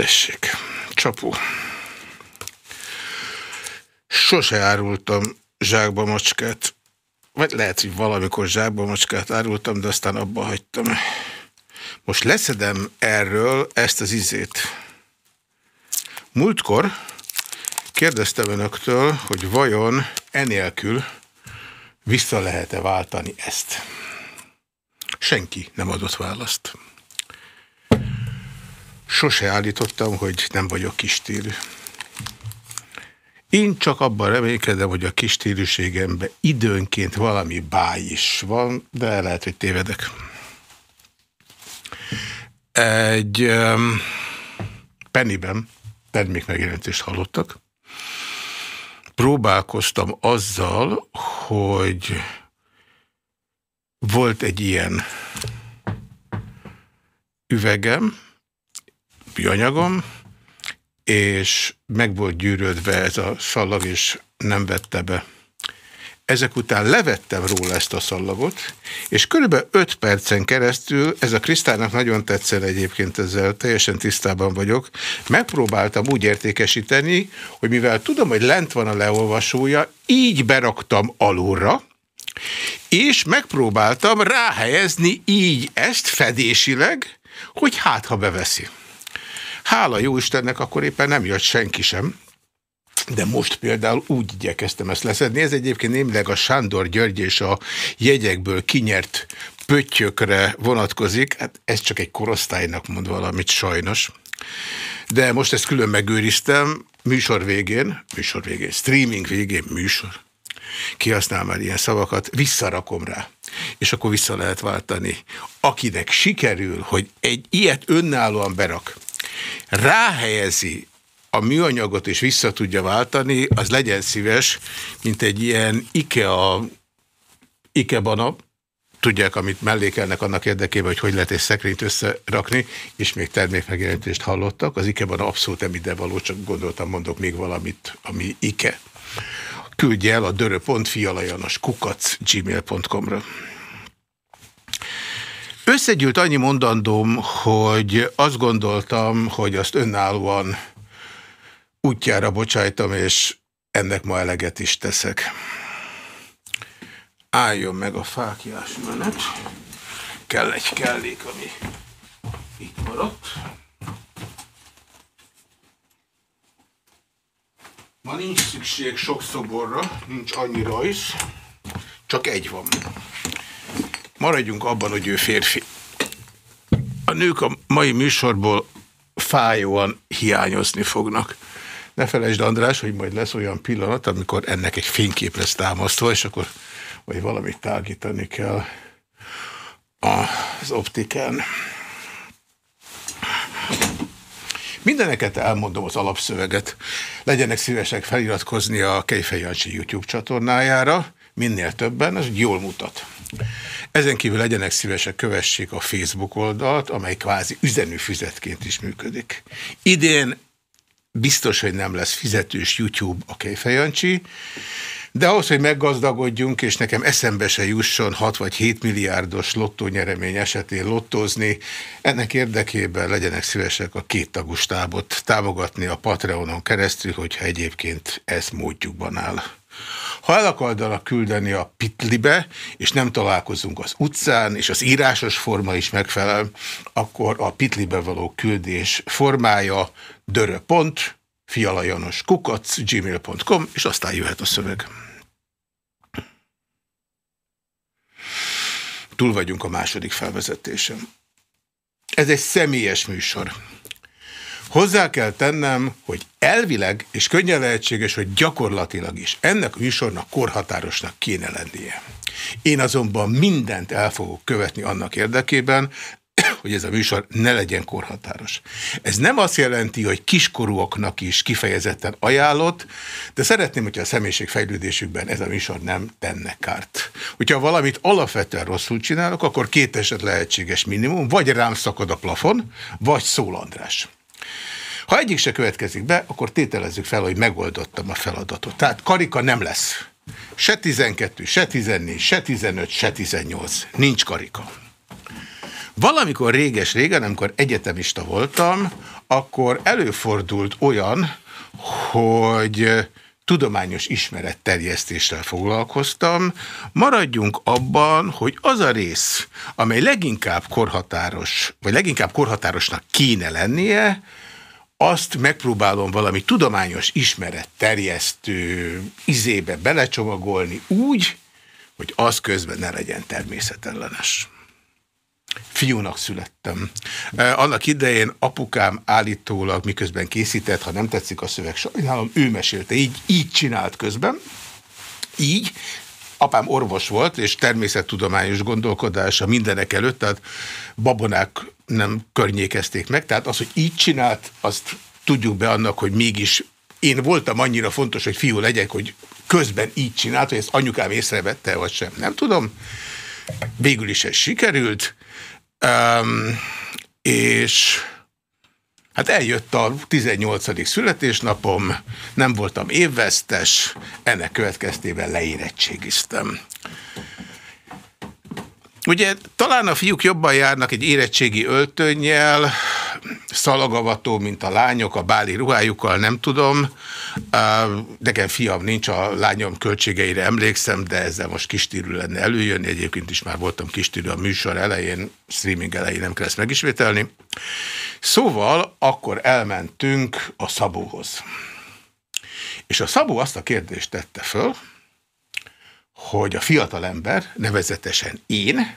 Tessék, csapó. Sose árultam zsákba macskát. Vagy lehet, hogy valamikor zsákba macskát árultam, de aztán abba hagytam. Most leszedem erről ezt az izét. Múltkor kérdeztem önöktől, hogy vajon enélkül vissza lehet-e váltani ezt. Senki nem adott választ. Sose állítottam, hogy nem vagyok kistérű. Én csak abban reménykedem, hogy a kistérűségemben időnként valami báj is van, de lehet, hogy tévedek. Egy um, penniben termékmegjelentést hallottak. Próbálkoztam azzal, hogy volt egy ilyen üvegem, műanyagom, és meg volt gyűrődve ez a szallag, és nem vette be. Ezek után levettem róla ezt a szallagot, és körülbelül 5 percen keresztül, ez a Krisztának nagyon tetszel egyébként ezzel, teljesen tisztában vagyok, megpróbáltam úgy értékesíteni, hogy mivel tudom, hogy lent van a leolvasója, így beraktam alulra, és megpróbáltam ráhelyezni így ezt fedésileg, hogy hát ha beveszi. Hála jó Istennek, akkor éppen nem jött senki sem. De most például úgy igyekeztem ezt leszedni. Ez egyébként némileg a Sándor György és a jegyekből kinyert pöttyökre vonatkozik. Hát ez csak egy korosztálynak mond valamit sajnos. De most ezt külön megőriztem, műsor végén, műsor végén, streaming végén, műsor. Kihasznál már ilyen szavakat, visszarakom rá. És akkor vissza lehet váltani. Akinek sikerül, hogy egy ilyet önállóan berak, ráhelyezi a műanyagot és vissza tudja váltani, az legyen szíves, mint egy ilyen IKEA, Ikebana, tudják, amit mellékelnek annak érdekében, hogy hogy lehet egy szekrényt összerakni, és még termékmegjelentést hallottak. Az Ikebana abszolút nem ide való, csak gondoltam, mondok még valamit, ami Ike. Küldje el a dörö.fialajanos kukac gmail.com-ra. Összegyűlt annyi mondandóm, hogy azt gondoltam, hogy azt önállóan útjára bocsájtam, és ennek ma eleget is teszek. Álljon meg a fákjás menet. Kell egy kellék, ami itt maradt. Ma nincs szükség sok szoborra, nincs annyi rajz, csak egy van. Maradjunk abban, hogy ő férfi. A nők a mai műsorból fájóan hiányozni fognak. Ne felejtsd, András, hogy majd lesz olyan pillanat, amikor ennek egy fénykép lesz támasztva, és akkor vagy valamit tágítani kell az optikán. Mindeneket elmondom az alapszöveget. Legyenek szívesek feliratkozni a Kejfej Jancsi YouTube csatornájára, minél többen, az jól mutat. Ezen kívül legyenek szívesek, kövessék a Facebook oldalt, amely kvázi üzenőfüzetként is működik. Idén biztos, hogy nem lesz fizetős YouTube a Kejfejancsi, de ahhoz, hogy meggazdagodjunk, és nekem eszembe se jusson 6 vagy 7 milliárdos lottónyeremény esetén lottózni, ennek érdekében legyenek szívesek a két tagustábot támogatni a Patreonon keresztül, hogyha egyébként ez módjukban áll. Ha el akardanak küldeni a pitlibe, és nem találkozunk az utcán, és az írásos forma is megfelel, akkor a pitlibe való küldés formája dörö.pont, fialajanos kukac, gmail.com, és aztán jöhet a szöveg. Túl vagyunk a második felvezetésem. Ez egy személyes műsor. Hozzá kell tennem, hogy elvileg, és könnyen lehetséges, hogy gyakorlatilag is ennek a műsornak korhatárosnak kéne lennie. Én azonban mindent el fogok követni annak érdekében, hogy ez a műsor ne legyen korhatáros. Ez nem azt jelenti, hogy kiskorúaknak is kifejezetten ajánlott, de szeretném, hogyha a személyiségfejlődésükben ez a műsor nem tenne kárt. Hogyha valamit alapvetően rosszul csinálok, akkor két eset lehetséges minimum, vagy rám szakad a plafon, vagy szól András. Ha egyik se következik be, akkor tételezzük fel, hogy megoldottam a feladatot. Tehát karika nem lesz. Se 12, se 14, se 15, se 18. Nincs karika. Valamikor réges-régen, amikor egyetemista voltam, akkor előfordult olyan, hogy tudományos ismeretterjesztéssel foglalkoztam. Maradjunk abban, hogy az a rész, amely leginkább korhatáros, vagy leginkább korhatárosnak kéne lennie, azt megpróbálom valami tudományos ismeretterjesztő izébe belecsomagolni úgy, hogy az közben ne legyen természetellenes. Fiúnak születtem. Annak idején apukám állítólag miközben készített, ha nem tetszik a szöveg, sajnálom, ő mesélte, így, így csinált közben, így, apám orvos volt, és természettudományos gondolkodása mindenek előtt, tehát babonák nem környékezték meg, tehát az, hogy így csinált, azt tudjuk be annak, hogy mégis én voltam annyira fontos, hogy fiú legyek, hogy közben így csinált, hogy ezt anyukám észrevette, vagy sem, nem tudom. Végül is ez sikerült, um, és hát eljött a 18. születésnapom, nem voltam évvesztes, ennek következtében leérettségiztem. Ugye talán a fiúk jobban járnak egy érettségi öltönnyel, szalagavató, mint a lányok, a báli ruhájukkal, nem tudom. Nekem fiam nincs, a lányom költségeire emlékszem, de ezzel most kistírű lenne előjönni. Egyébként is már voltam kistírű a műsor elején, streaming elején nem kell ezt megismételni. Szóval akkor elmentünk a Szabóhoz. És a Szabó azt a kérdést tette föl, hogy a fiatalember, nevezetesen én,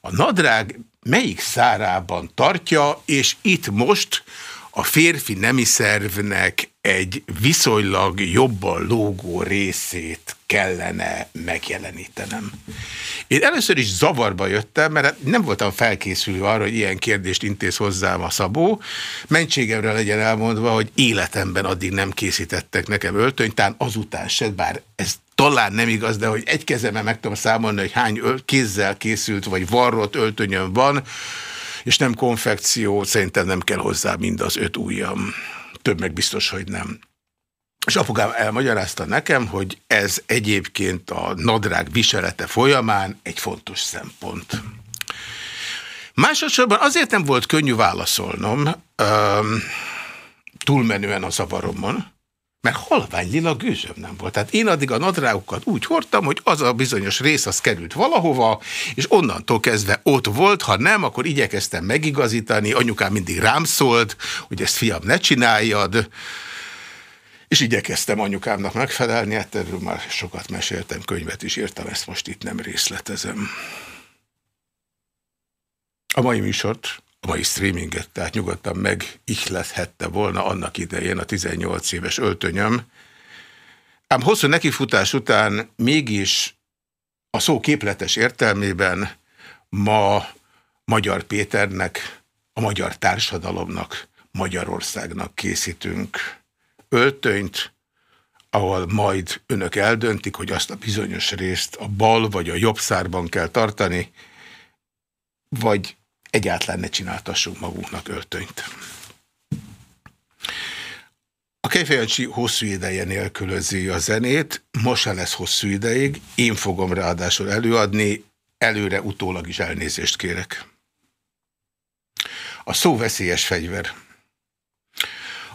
a nadrág melyik szárában tartja, és itt most a férfi nemi szervnek egy viszonylag jobban lógó részét kellene megjelenítenem. Én először is zavarba jöttem, mert nem voltam felkészülő arra, hogy ilyen kérdést intéz hozzám a Szabó. Mentségemre legyen elmondva, hogy életemben addig nem készítettek nekem öltönyt, talán azután se, bár ez talán nem igaz, de hogy egy kezemben meg tudom számolni, hogy hány kézzel készült, vagy varrott öltönyön van, és nem konfekció, szerintem nem kell hozzá mind az öt ujjam. Több meg biztos, hogy nem. És apukám elmagyarázta nekem, hogy ez egyébként a nadrág viselete folyamán egy fontos szempont. Másodszorban azért nem volt könnyű válaszolnom, um, túlmenően a zavaromon, mert halvány lila gőzöm nem volt. Tehát én addig a nadrágokat úgy hordtam, hogy az a bizonyos rész az került valahova, és onnantól kezdve ott volt, ha nem, akkor igyekeztem megigazítani, anyukám mindig rám szólt, hogy ezt fiam ne csináljad, és igyekeztem anyukámnak megfelelni, hát erről már sokat meséltem, könyvet is írtam, ezt most itt nem részletezem. A mai műsort a mai streaminget, tehát nyugodtan megihlethette volna annak idején a 18 éves öltönyöm. Ám hosszú nekifutás után mégis a szó képletes értelmében ma Magyar Péternek, a magyar társadalomnak, Magyarországnak készítünk öltönyt, ahol majd önök eldöntik, hogy azt a bizonyos részt a bal vagy a jobb szárban kell tartani, vagy egyáltalán ne csináltassunk magunknak öltönyt. A Kejfejancsi hosszú ideje nélkülözi a zenét, most se lesz hosszú ideig, én fogom ráadásul előadni, előre utólag is elnézést kérek. A szó veszélyes fegyver.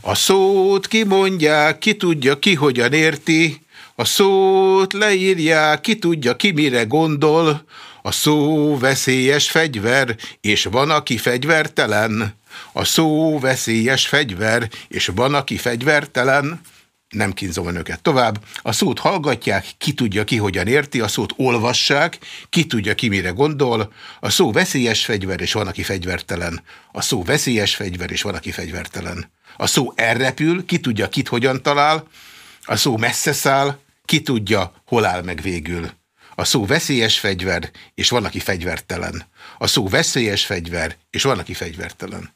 A szót kimondják, ki tudja, ki hogyan érti, a szót leírják, ki tudja, ki mire gondol, a szó veszélyes fegyver, és van, aki fegyvertelen. A szó veszélyes fegyver, és van, aki fegyvertelen. Nem kínzom önöket tovább. A szót hallgatják, ki tudja ki hogyan érti, a szót olvassák, ki tudja ki mire gondol. A szó veszélyes fegyver, és van, aki fegyvertelen. A szó veszélyes fegyver, és van, aki fegyvertelen. A szó elrepül, ki tudja kit hogyan talál. A szó messze száll, ki tudja, hol áll meg végül. A szó veszélyes fegyver, és van, aki fegyvertelen. A szó veszélyes fegyver, és van, aki fegyvertelen.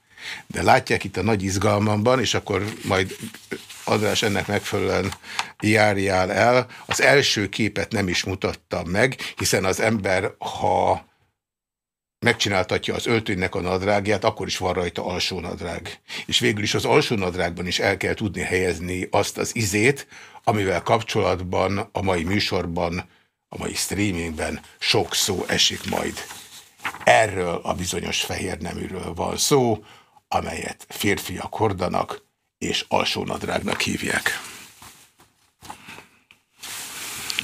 De látják itt a nagy izgalmamban, és akkor majd András ennek megfelelően járjál el. Az első képet nem is mutattam meg, hiszen az ember, ha megcsináltatja az öltönynek a nadrágját, akkor is van rajta alsó nadrág. És végül is az alsó nadrágban is el kell tudni helyezni azt az izét, amivel kapcsolatban a mai műsorban a mai streamingben sok szó esik majd. Erről a bizonyos fehér neműről van szó, amelyet férfiak hordanak, és alsónadrágnak hívják.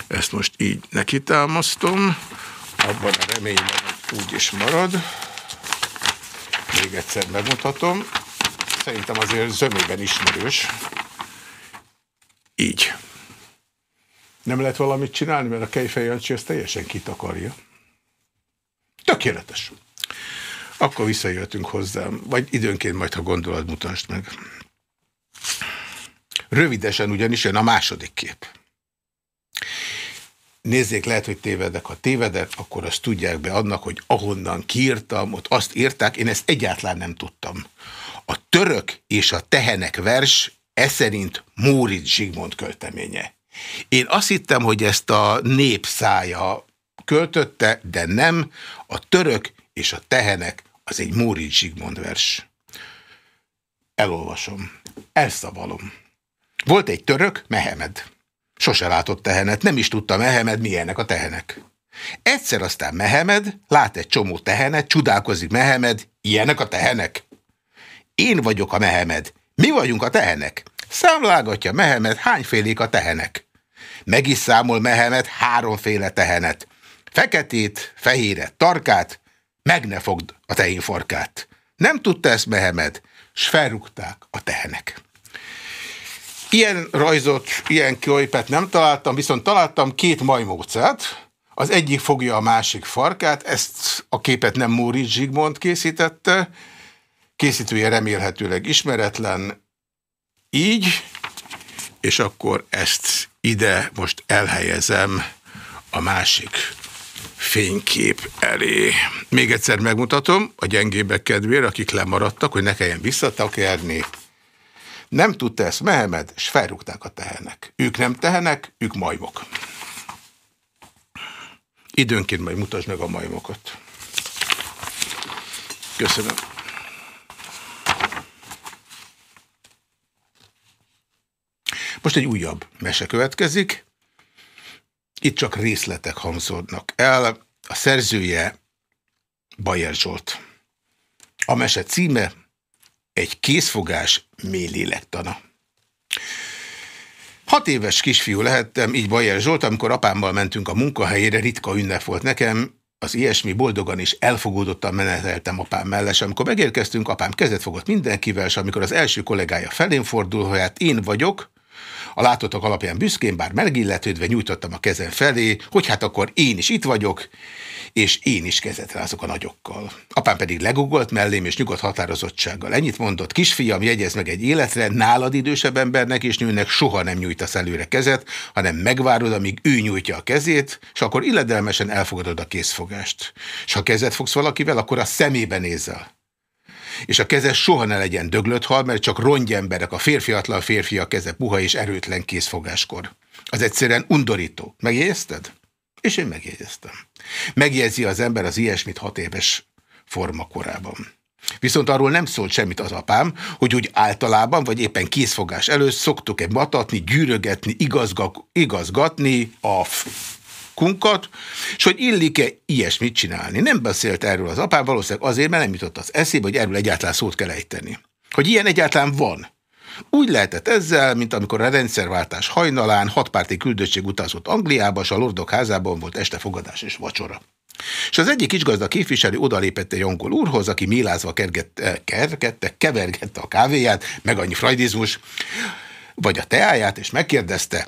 Ezt most így nekitámasztom, abban a reményben, hogy úgy is marad. Még egyszer megmutatom. Szerintem azért zömében ismerős. Így. Nem lehet valamit csinálni, mert a Kejfej Jancsi ezt teljesen kitakarja. Tökéletes. Akkor visszajöttünk hozzám, vagy időnként majd, ha gondolod, mutasd meg. Rövidesen ugyanis jön a második kép. Nézzék, lehet, hogy tévedek. Ha tévedek, akkor azt tudják be annak, hogy ahonnan kiírtam, ott azt írták, én ezt egyáltalán nem tudtam. A török és a tehenek vers, ez szerint Móricz Zsigmond költeménye. Én azt hittem, hogy ezt a népszája költötte, de nem. A török és a tehenek az egy Móricz Zsigmond vers. Elolvasom. Elszavalom. Volt egy török, Mehemed. Sose látott tehenet, nem is tudta Mehemed, milyenek a tehenek. Egyszer aztán Mehemed lát egy csomó tehenet, csodálkozik Mehemed, ilyenek a tehenek. Én vagyok a Mehemed, mi vagyunk a tehenek. Számlágatja Mehemed, hányfélék a tehenek. Meg is számol Mehemed háromféle tehenet. Feketét, fehéret, tarkát, meg ne fogd a tehén farkát. Nem tudta ezt Mehemed, s felrúgták a tehenek. Ilyen rajzot, ilyen képet nem találtam, viszont találtam két majmócát. Az egyik fogja a másik farkát, ezt a képet nem Móricz Zsigmond készítette, készítője remélhetőleg ismeretlen, így, és akkor ezt ide most elhelyezem a másik fénykép elé. Még egyszer megmutatom a gyengébek kedvére, akik lemaradtak, hogy ne kelljen visszatakerni. Nem tudta ezt Mehemed, és felrúgták a tehenek. Ők nem tehenek, ők majmok. Időnként majd mutasd meg a majmokat. Köszönöm. Most egy újabb mese következik. Itt csak részletek hangzódnak el. A szerzője Bajer Zsolt. A mese címe egy készfogás mély lélektana. Hat éves kisfiú lehettem, így Bajer Zsolt, amikor apámmal mentünk a munkahelyére, ritka ünnep volt nekem, az ilyesmi boldogan is elfogódottan meneteltem apám mellett, amikor megérkeztünk, apám kezet fogott mindenkivel, és amikor az első kollégája felén fordul, hogy hát én vagyok, a látottak alapján büszkén, bár megilletődve nyújtottam a kezem felé, hogy hát akkor én is itt vagyok, és én is kezet rázok a nagyokkal. Apám pedig legugolt mellém, és nyugodt határozottsággal. Ennyit mondott, kisfiam, jegyez meg egy életre, nálad idősebb embernek és nőnek soha nem nyújtasz előre kezet, hanem megvárod, amíg ő nyújtja a kezét, és akkor illedelmesen elfogadod a készfogást. És ha kezet fogsz valakivel, akkor a szemébe nézel és a keze soha ne legyen döglött hal, mert csak rongyemberek, a férfiatlan férfi a keze puha és erőtlen készfogáskor. Az egyszerűen undorító. Megjegyezted? És én megjegyeztem. Megjegyzi az ember az ilyesmit hat éves forma korában. Viszont arról nem szólt semmit az apám, hogy úgy általában, vagy éppen készfogás előtt szoktuk-e matatni, gyűrögetni, igazgatni a kunkat, és hogy illik-e ilyesmit csinálni. Nem beszélt erről az apám, valószínűleg azért, mert nem jutott az eszébe, hogy erről egyáltalán szót kell ejteni. Hogy ilyen egyáltalán van. Úgy lehetett ezzel, mint amikor a rendszerváltás hajnalán hatpárti küldöttség utazott Angliába, és a Lordok házában volt este fogadás és vacsora. És az egyik kisgazda képviselő odalépett egy angol úrhoz, aki mélázva kergette, kergette, kevergette a kávéját, meg annyi frajdizmus, vagy a teáját, és megkérdezte,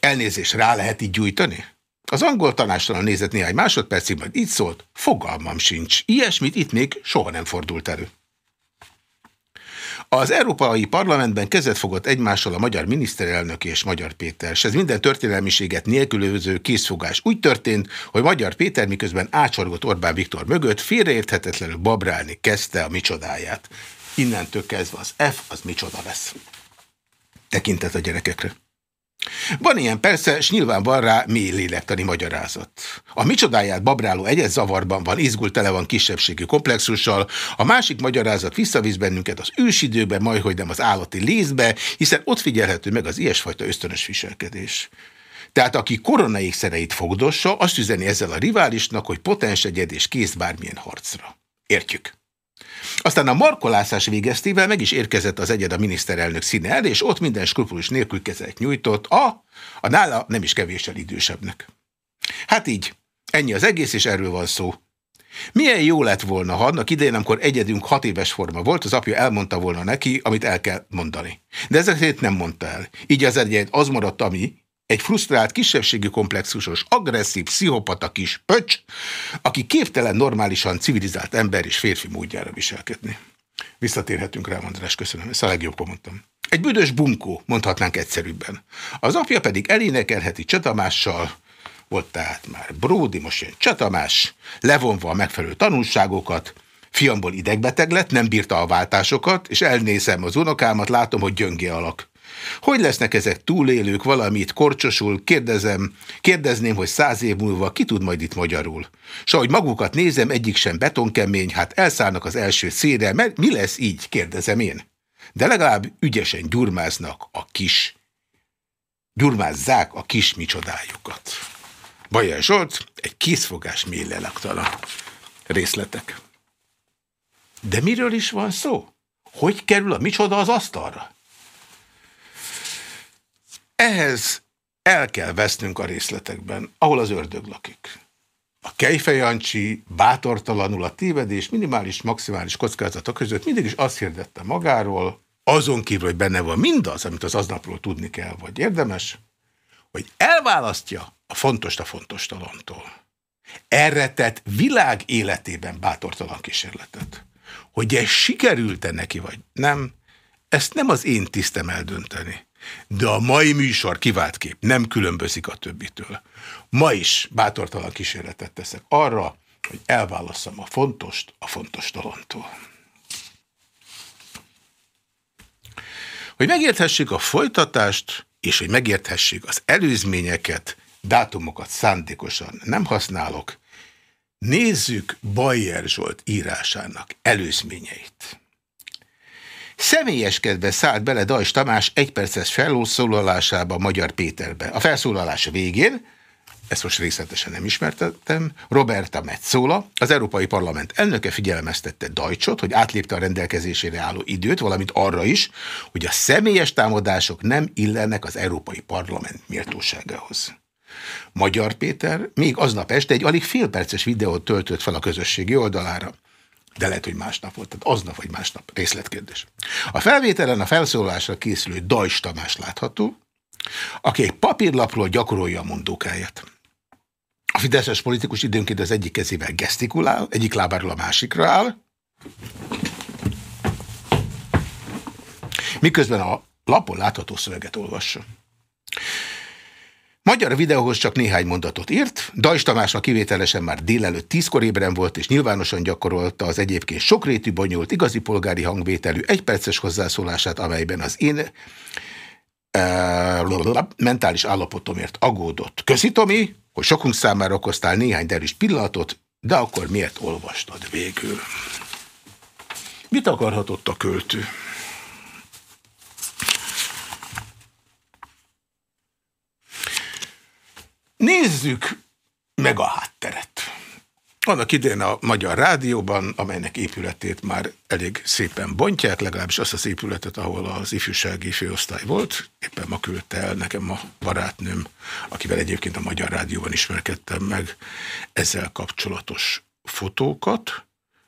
elnézés rá lehet így gyújtani? Az angol tanástalan nézett néhány másodpercig, majd így szólt, fogalmam sincs. Ilyesmit itt még soha nem fordult elő. Az Európai Parlamentben kezet fogott egymással a magyar miniszterelnök és Magyar Péter, és ez minden történelmiséget nélkülöző készfogás úgy történt, hogy Magyar Péter miközben ácsorgott Orbán Viktor mögött félreérthetetlenül babrálni kezdte a micsodáját. Innentől kezdve az F az micsoda lesz. Tekintet a gyerekekre. Van ilyen persze, és nyilván van rá mély lélektani magyarázat. A micsodáját babráló egyet zavarban van, izgult tele van kisebbségi komplexussal, a másik magyarázat visszavisz bennünket az ősidőbe, majd hogy nem az állati lézbe, hiszen ott figyelhető meg az ilyesfajta ösztönös viselkedés. Tehát aki koronaékszereit fogdossa, azt üzeni ezzel a riválisnak, hogy potens egyed és kész bármilyen harcra. Értjük. Aztán a markolászás végeztével meg is érkezett az egyed a miniszterelnök színe elé, és ott minden skrupulus nélkül kezet nyújtott a, a nála nem is kevéssel idősebbnek. Hát így, ennyi az egész, és erről van szó. Milyen jó lett volna, ha annak idején, amikor egyedünk hat éves forma volt, az apja elmondta volna neki, amit el kell mondani. De ezeket nem mondta el. Így az egyed az maradt, ami egy frusztrált, kisebbségi komplexusos, agresszív, pszichopata kis pöcs, aki képtelen normálisan civilizált ember és férfi módjára viselkedni. Visszatérhetünk rá, András, köszönöm, ezt a legjobbkor mondtam. Egy büdös bunkó, mondhatnánk egyszerűbben. Az apja pedig elénekelheti csatamással, volt tehát már Bródi, most jön csatamás, levonva a megfelelő tanulságokat, fiamból idegbeteg lett, nem bírta a váltásokat, és elnézem az unokámat, látom, hogy gyöngé alak. Hogy lesznek ezek túlélők valamit, korcsosul, kérdezem, kérdezném, hogy száz év múlva ki tud majd itt magyarul. S ahogy magukat nézem, egyik sem betonkemény, hát elszállnak az első szére, mert mi lesz így, kérdezem én. De legalább ügyesen gyurmáznak a kis, gyurmázzák a kis micsodájukat. Bajer Zsolt, egy készfogás mély lelaktalan. Részletek. De miről is van szó? Hogy kerül a micsoda az asztalra? Ehhez el kell vesznünk a részletekben, ahol az ördög lakik. A kejfejancsi bátortalanul a tévedés minimális, maximális kockázatok között mindig is azt hirdette magáról, azon kívül, hogy benne van mindaz, amit az aznapról tudni kell, vagy érdemes, hogy elválasztja a fontos a fontos talantól. Erre tett világ életében bátortalan kísérletet. Hogy ez sikerült-e neki, vagy nem, ezt nem az én tisztem eldönteni. De a mai műsor kivált kép nem különbözik a többitől. Ma is bátortalan kísérletet teszek arra, hogy elválasszam a fontost a fontos talantól. Hogy megérthessük a folytatást, és hogy megérthessék az előzményeket, dátumokat szándékosan nem használok, nézzük Bayer Zsolt írásának előzményeit. Személyeskedve szállt bele Dajs Tamás egyperces felszólalásába Magyar Péterbe. A felszólalás végén, ezt most részletesen nem ismertettem, Roberta Metzola, az Európai Parlament elnöke figyelmeztette Dajcsot, hogy átlépte a rendelkezésére álló időt, valamint arra is, hogy a személyes támadások nem illenek az Európai Parlament méltóságához. Magyar Péter még aznap este egy alig félperces videót töltött fel a közösségi oldalára. De lehet, hogy másnap volt, tehát aznap vagy másnap, részletkérdés. A felvételen a felszólásra készülő Dajs Tamás látható, aki egy papírlapról gyakorolja a mondókáját. A fideszes politikus időnként az egyik kezével gesztikulál, egyik lábáról a másikra áll, miközben a lapon látható szöveget olvassa. Magyar videóhoz csak néhány mondatot írt, Dajs Tamásnak kivételesen már délelőtt tízkor ébren volt, és nyilvánosan gyakorolta az egyébként sokrétű bonyolult, igazi polgári hangvételű egyperces hozzászólását, amelyben az én uh, mentális állapotomért agódott. Köszi, Tomi, hogy sokunk számára okoztál néhány derűs pillanatot, de akkor miért olvastad végül? Mit akarhatott a költő? Nézzük meg a hátteret. Annak idén a Magyar Rádióban, amelynek épületét már elég szépen bontják, legalábbis azt az épületet, ahol az ifjúsági főosztály volt, éppen ma küldte el nekem a barátnőm, akivel egyébként a Magyar Rádióban ismerkedtem meg ezzel kapcsolatos fotókat,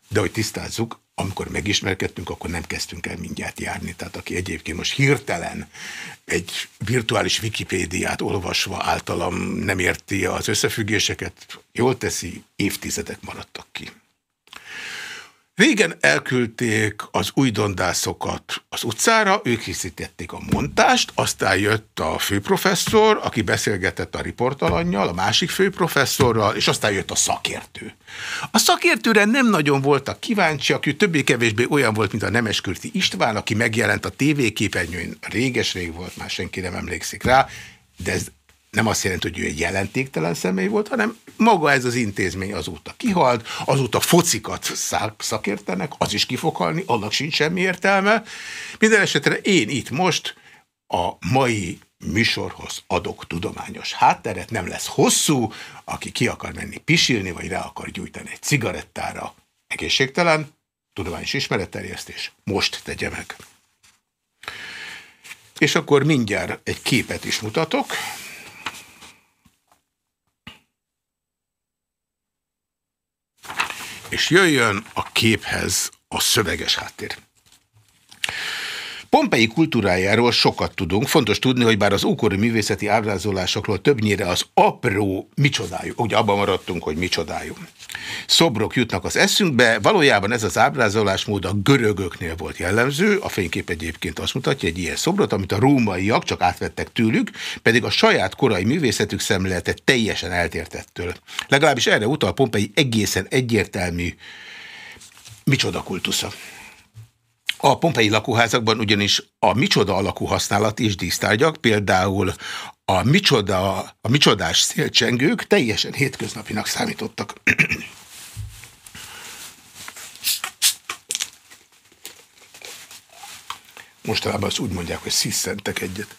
de hogy tisztázzuk, amikor megismerkedtünk, akkor nem kezdtünk el mindjárt járni. Tehát aki egyébként most hirtelen egy virtuális Wikipédiát olvasva általam nem érti az összefüggéseket, jól teszi, évtizedek maradtak ki. Régen elküldték az újdondászokat az utcára, ők készítették a montást, aztán jött a főprofesszor, aki beszélgetett a riportalannyal, a másik főprofesszorral, és aztán jött a szakértő. A szakértőre nem nagyon voltak kíváncsiak, ő többé-kevésbé olyan volt, mint a Nemeskürti István, aki megjelent a tévéképernyőn, réges-rég volt, már senki nem emlékszik rá, de ez nem azt jelenti, hogy ő egy jelentéktelen személy volt, hanem maga ez az intézmény azóta kihalt, azóta focikat szakértenek, az is ki fog halni, annak sincs semmi értelme. Minden esetre én itt most a mai műsorhoz adok tudományos hátteret, nem lesz hosszú, aki ki akar menni pisilni, vagy rá akar gyújtani egy cigarettára, egészségtelen, tudományos ismeretterjesztés, most tegye meg. És akkor mindjárt egy képet is mutatok. És jöjjön a képhez a szöveges háttér. Pompei kultúrájáról sokat tudunk. Fontos tudni, hogy bár az ókori művészeti ábrázolásokról többnyire az apró micsodájú, ugye abban maradtunk, hogy micsodájú. Szobrok jutnak az eszünkbe, valójában ez az ábrázolásmód a görögöknél volt jellemző, a fénykép egyébként azt mutatja egy ilyen szobrot, amit a rómaiak csak átvettek tőlük, pedig a saját korai művészetük szemlélete teljesen eltértettől. Legalábbis erre utal Pompei egészen egyértelmű micsoda kultusza. A pompei lakóházakban ugyanis a micsoda alakú használat és dísztárgyak, például a, micsoda, a micsodás szélcsengők teljesen hétköznapinak számítottak. Mostanában azt úgy mondják, hogy sziszentek egyet.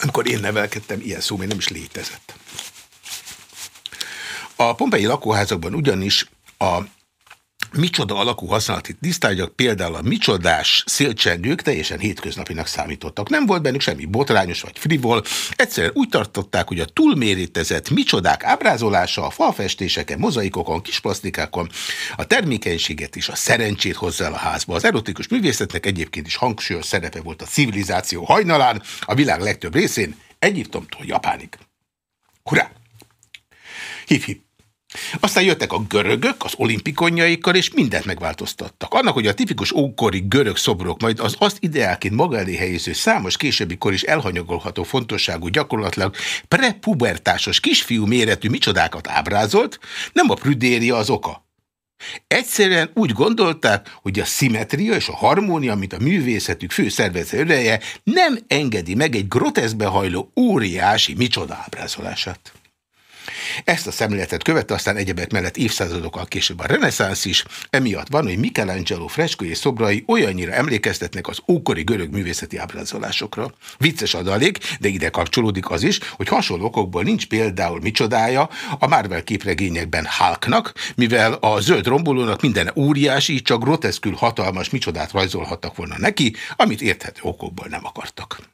Amikor én nevelkedtem, ilyen szó még nem is létezett. A pompei lakóházakban ugyanis a micsoda alakú használati tisztárgyak, például a micsodás szélcsengők teljesen hétköznapinak számítottak. Nem volt bennük semmi botrányos vagy frivol, egyszerűen úgy tartották, hogy a túlmérétezett micsodák ábrázolása a falfestéseken, mozaikokon, kis plastikákon a termékenységet és a szerencsét hozzá a házba. Az erotikus művészetnek egyébként is hangsúlyos szerepe volt a civilizáció hajnalán, a világ legtöbb részén, Egyiptomtól Japánig. Hurrá! Hip, hip. Aztán jöttek a görögök az olimpikonjaikkal, és mindent megváltoztattak. Annak, hogy a tipikus ókori görög szobrok majd az azt ideálként maga elé helyező számos későbbi kor is elhanyagolható fontosságú gyakorlatilag prepubertásos kisfiú méretű micsodákat ábrázolt, nem a prüdéria az oka. Egyszerűen úgy gondolták, hogy a szimetria és a harmónia, mint a művészetük fő szervező nem engedi meg egy groteszbe hajló óriási micsoda ábrázolását. Ezt a szemléletet követte aztán egyebek mellett évszázadokkal később a reneszánsz is, emiatt van, hogy Michelangelo freskói és szobrai olyannyira emlékeztetnek az ókori görög művészeti ábrázolásokra. Vicces adalék, de ide kapcsolódik az is, hogy hasonló okokból nincs például micsodája a Marvel képregényekben Hulknak, mivel a zöld rombolónak minden óriási, csak groteszkül hatalmas micsodát rajzolhattak volna neki, amit érthető okokból nem akartak.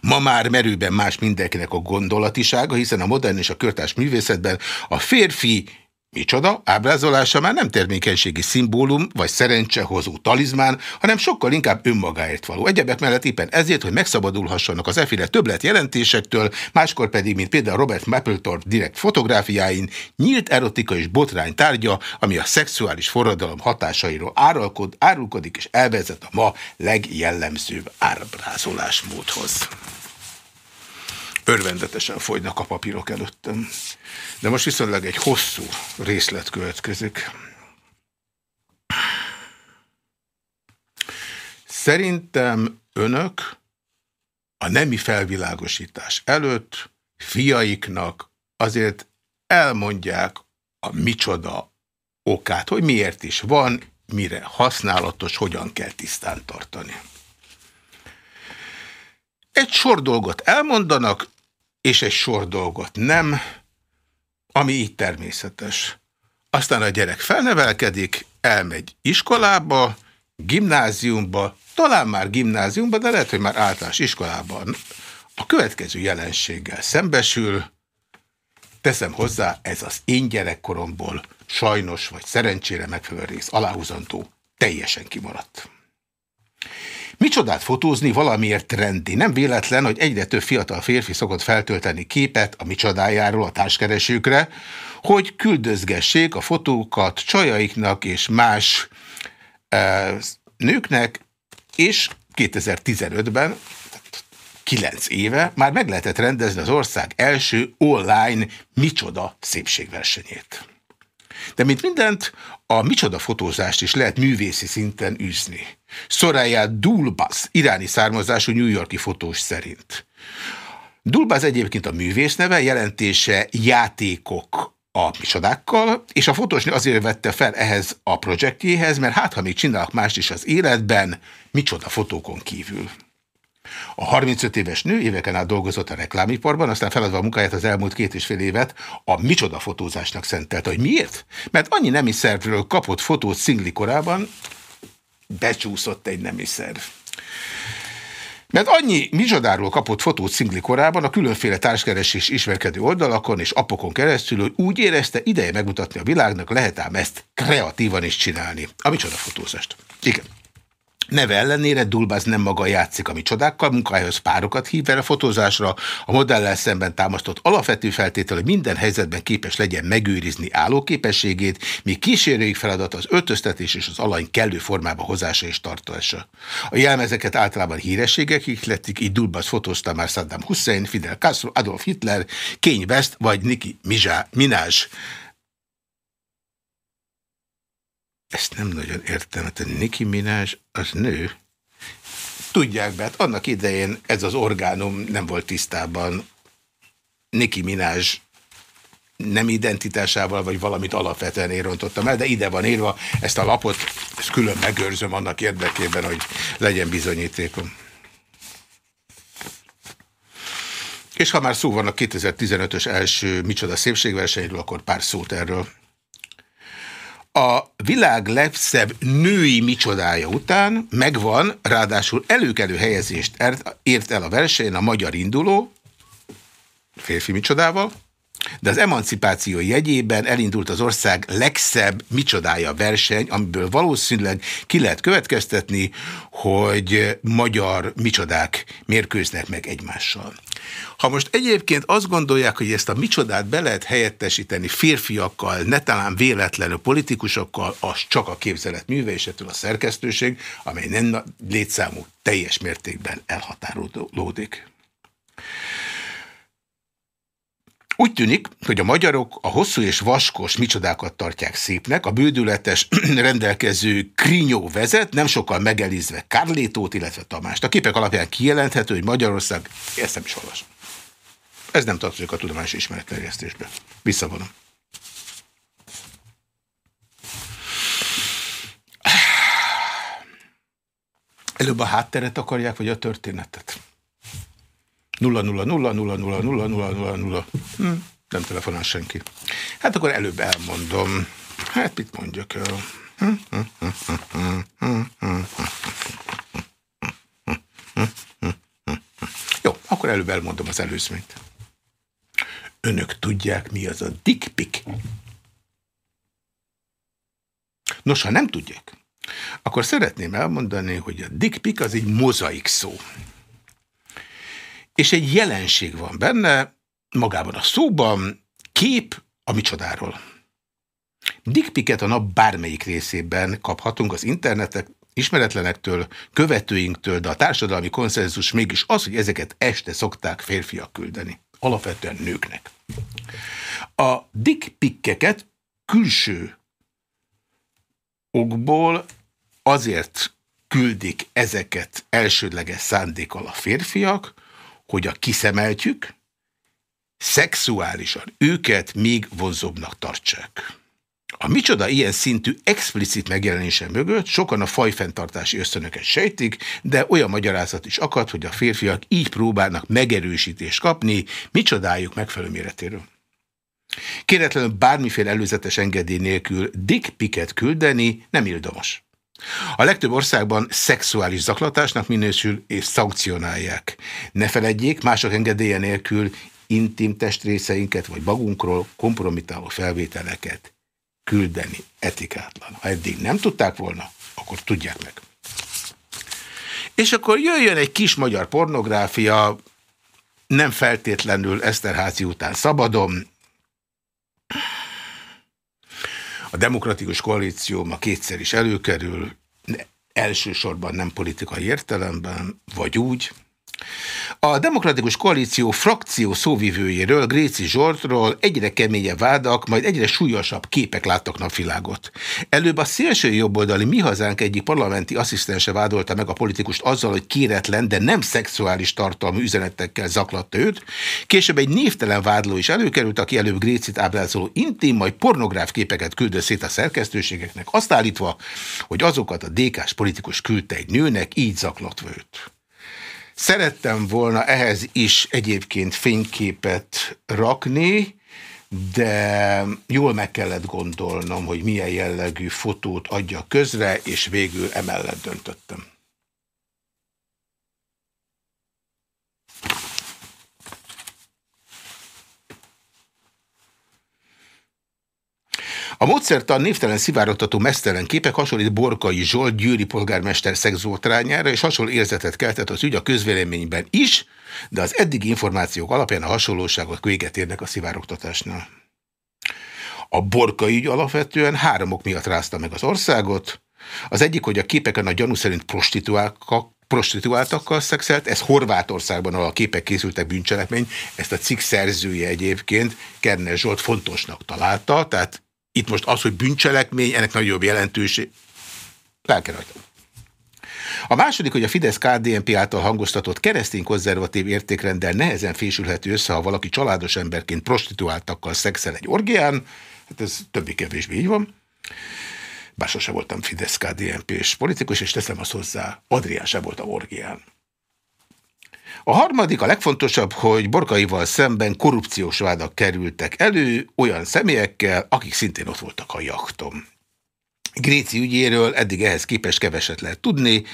Ma már merőben más mindenkinek a gondolatisága, hiszen a modern és a körtás művészetben a férfi Micsoda? Ábrázolása már nem termékenységi szimbólum vagy szerencsehozó talizmán, hanem sokkal inkább önmagáért való. Egyebek mellett éppen ezért, hogy megszabadulhassanak az eféle többlet jelentésektől, máskor pedig, mint például Robert Mapplethorpe direkt fotográfiáin, nyílt erotika és botrány tárgya, ami a szexuális forradalom hatásairól árulkod, árulkodik és elvezet a ma legjellemzőbb ábrázolásmódhoz. Örvendetesen fogynak a papírok előttem. De most viszonylag egy hosszú részlet következik. Szerintem önök a nemi felvilágosítás előtt fiaiknak azért elmondják a micsoda okát, hogy miért is van, mire használatos, hogyan kell tisztán tartani. Egy sor dolgot elmondanak, és egy sor dolgot nem, ami így természetes. Aztán a gyerek felnevelkedik, elmegy iskolába, gimnáziumba, talán már gimnáziumba, de lehet, hogy már általános iskolában a következő jelenséggel szembesül, teszem hozzá, ez az én gyerekkoromból sajnos vagy szerencsére megfelelő rész aláhúzantó teljesen kimaradt. Micsodát fotózni valamiért trendi. Nem véletlen, hogy egyre több fiatal férfi szokott feltölteni képet a micsodájáról a társkeresőkre, hogy küldözgessék a fotókat csajaiknak és más e, nőknek, és 2015-ben 9 éve már meg lehetett rendezni az ország első online micsoda szépségversenyét. De mint mindent, a micsoda fotózást is lehet művészi szinten űzni. Soraya Dulbaz, iráni származású New Yorki fotós szerint. Dulbaz egyébként a művész neve, jelentése játékok a micsodákkal, és a fotósnő azért vette fel ehhez a projektjéhez, mert hát ha még csinálok mást is az életben, micsoda fotókon kívül. A 35 éves nő éveken át dolgozott a reklámiparban, aztán feladva a munkáját az elmúlt két és fél évet a micsoda fotózásnak szentelt. Hogy miért? Mert annyi nemi szervről kapott fotót szingli korában, becsúszott egy nemi szerv. Mert annyi mizsadáról kapott fotót szingli korában a különféle társkeresés ismerkedő oldalakon és apokon keresztül, hogy úgy érezte ideje megmutatni a világnak, lehet ám ezt kreatívan is csinálni. A micsoda fotózást. Igen. Neve ellenére Dulbáz nem maga játszik a mi csodákkal, munkájához párokat hív el a fotózásra, a modellel szemben támasztott alapvető feltétel, hogy minden helyzetben képes legyen megőrizni állóképességét, míg kísérői feladat az öltöztetés és az alany kellő formába hozása és tartása. A jelmezeket általában hírességek ihletik, így Dulbáz fotózta már Saddam Hussein, Fidel Castro, Adolf Hitler, Kanye West vagy Nicki Minaj. Ezt nem nagyon értem, mert a Nicki Minaj az nő. Tudják be, hát annak idején ez az orgánum nem volt tisztában Nicki Minaj nem identitásával, vagy valamit alapvetően érontottam el, de ide van írva, ezt a lapot ezt külön megőrzöm annak érdekében, hogy legyen bizonyítékom. És ha már szó van a 2015-ös első Micsoda szépségversenyről, akkor pár szót erről. A világ legszebb női micsodája után megvan, ráadásul előkelő helyezést ért el a versenyen a magyar induló, férfi micsodával, de az emancipáció jegyében elindult az ország legszebb micsodája verseny, amiből valószínűleg ki lehet következtetni, hogy magyar micsodák mérkőznek meg egymással. Ha most egyébként azt gondolják, hogy ezt a micsodát be lehet helyettesíteni férfiakkal, ne talán véletlenül politikusokkal, az csak a képzelet műve, a szerkesztőség, amely nem létszámú teljes mértékben elhatárolódik. Úgy tűnik, hogy a magyarok a hosszú és vaskos micsodákat tartják szépnek, a bődületes rendelkező Krinyó vezet, nem sokkal megelízve Kárlétót, illetve Tamást. A képek alapján kijelenthető, hogy Magyarország, ezt nem is olvasom. Ez nem tartozik a tudományos ismeretterjesztésbe. Visszavonom. Előbb a hátteret akarják, vagy a történetet? 0 0 0 0 0 0 0 0 0 hm, Nem telefonál senki. Hát akkor előbb elmondom. Hát mit mondjak el? Jó, akkor előbb elmondom az előzményt. Önök tudják, mi az a dick pic? Nos, ha nem tudják, akkor szeretném elmondani, hogy a dick pic az egy mozaik szó. És egy jelenség van benne, magában a szóban, kép a micsodáról. Dickpiket a nap bármelyik részében kaphatunk az internetek, ismeretlenektől, követőinktől, de a társadalmi konszenzus mégis az, hogy ezeket este szokták férfiak küldeni. Alapvetően nőknek. A dickpikkeket külső okból azért küldik ezeket elsődleges szándékkal a férfiak, hogy a kiszemeltjük, szexuálisan őket még vonzóbbnak tartsák. A micsoda ilyen szintű explicit megjelenése mögött sokan a fajfenntartási ösztönöket sejtik, de olyan magyarázat is akad, hogy a férfiak így próbálnak megerősítést kapni micsodájuk megfelelő méretéről. Kéretlenül bármiféle előzetes engedély nélkül dick piket küldeni nem ildomos. A legtöbb országban szexuális zaklatásnak minősül és szankcionálják. Ne feledjék, mások engedélye nélkül intim testrészeinket vagy magunkról kompromitáló felvételeket küldeni etikátlan. Ha eddig nem tudták volna, akkor tudják meg. És akkor jöjjön egy kis magyar pornográfia, nem feltétlenül Eszterházi után szabadon, a demokratikus koalíció ma kétszer is előkerül, elsősorban nem politikai értelemben, vagy úgy, a Demokratikus Koalíció frakció szóvivőjéről, Gréci Zsoltról egyre keményebb vádak, majd egyre súlyosabb képek láttak napvilágot. Előbb a szélső jobboldali Mi Hazánk egyik parlamenti asszisztense vádolta meg a politikust azzal, hogy kéretlen, de nem szexuális tartalmú üzenetekkel zaklatta őt. Később egy névtelen vádló is előkerült, aki előbb Grécit ábrázoló intim, majd pornográf képeket küldött szét a szerkesztőségeknek, azt állítva, hogy azokat a dékás politikus küldte egy nőnek, így zaklatva őt. Szerettem volna ehhez is egyébként fényképet rakni, de jól meg kellett gondolnom, hogy milyen jellegű fotót adja közre, és végül emellett döntöttem. A módszertan névtelen szivárogtató mesztelen képek hasonlít Borkai Zsolt győri polgármester szexzoltrányára, és hasonló érzetet keltett az ügy a közvéleményben is, de az eddigi információk alapján a hasonlóságok véget érnek a szivárogtatásnál. A Borkai ügy alapvetően három ok miatt rázta meg az országot. Az egyik, hogy a képeken a gyanú szerint prostituáltakkal szexelt, ez Horvátországban, ahol a képek készültek bűncselekmény, ezt a cikk szerzője egyébként, Kerner Zsolt fontosnak találta, tehát itt most az, hogy bűncselekmény, ennek nagyobb jelentőség. Lelke rajta. A második, hogy a Fidesz-KDNP által hangoztatott keresztény-konzervatív értékrendel nehezen fésülhető össze, ha valaki családos emberként prostituáltakkal szexel egy orgián, hát ez többi-kevésbé így van. Bár sose voltam Fidesz-KDNP-s politikus, és teszem azt hozzá, Adrián se volt a orgián. A harmadik, a legfontosabb, hogy Borkaival szemben korrupciós vádak kerültek elő olyan személyekkel, akik szintén ott voltak a jaktom. Gréci ügyéről eddig ehhez képest keveset lehet tudni,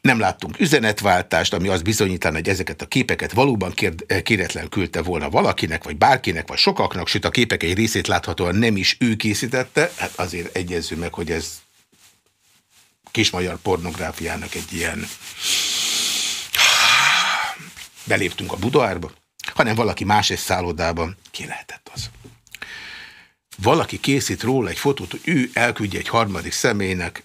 nem láttunk üzenetváltást, ami az bizonyítaná, hogy ezeket a képeket valóban kéretlen küldte volna valakinek, vagy bárkinek, vagy sokaknak, sőt a képek egy részét láthatóan nem is ő készítette. Hát azért egyezzük meg, hogy ez kismajar pornográfiának egy ilyen beléptünk a Budaárba, hanem valaki más egy szállodában. Ki lehetett az? Valaki készít róla egy fotót, hogy ő elküldje egy harmadik személynek.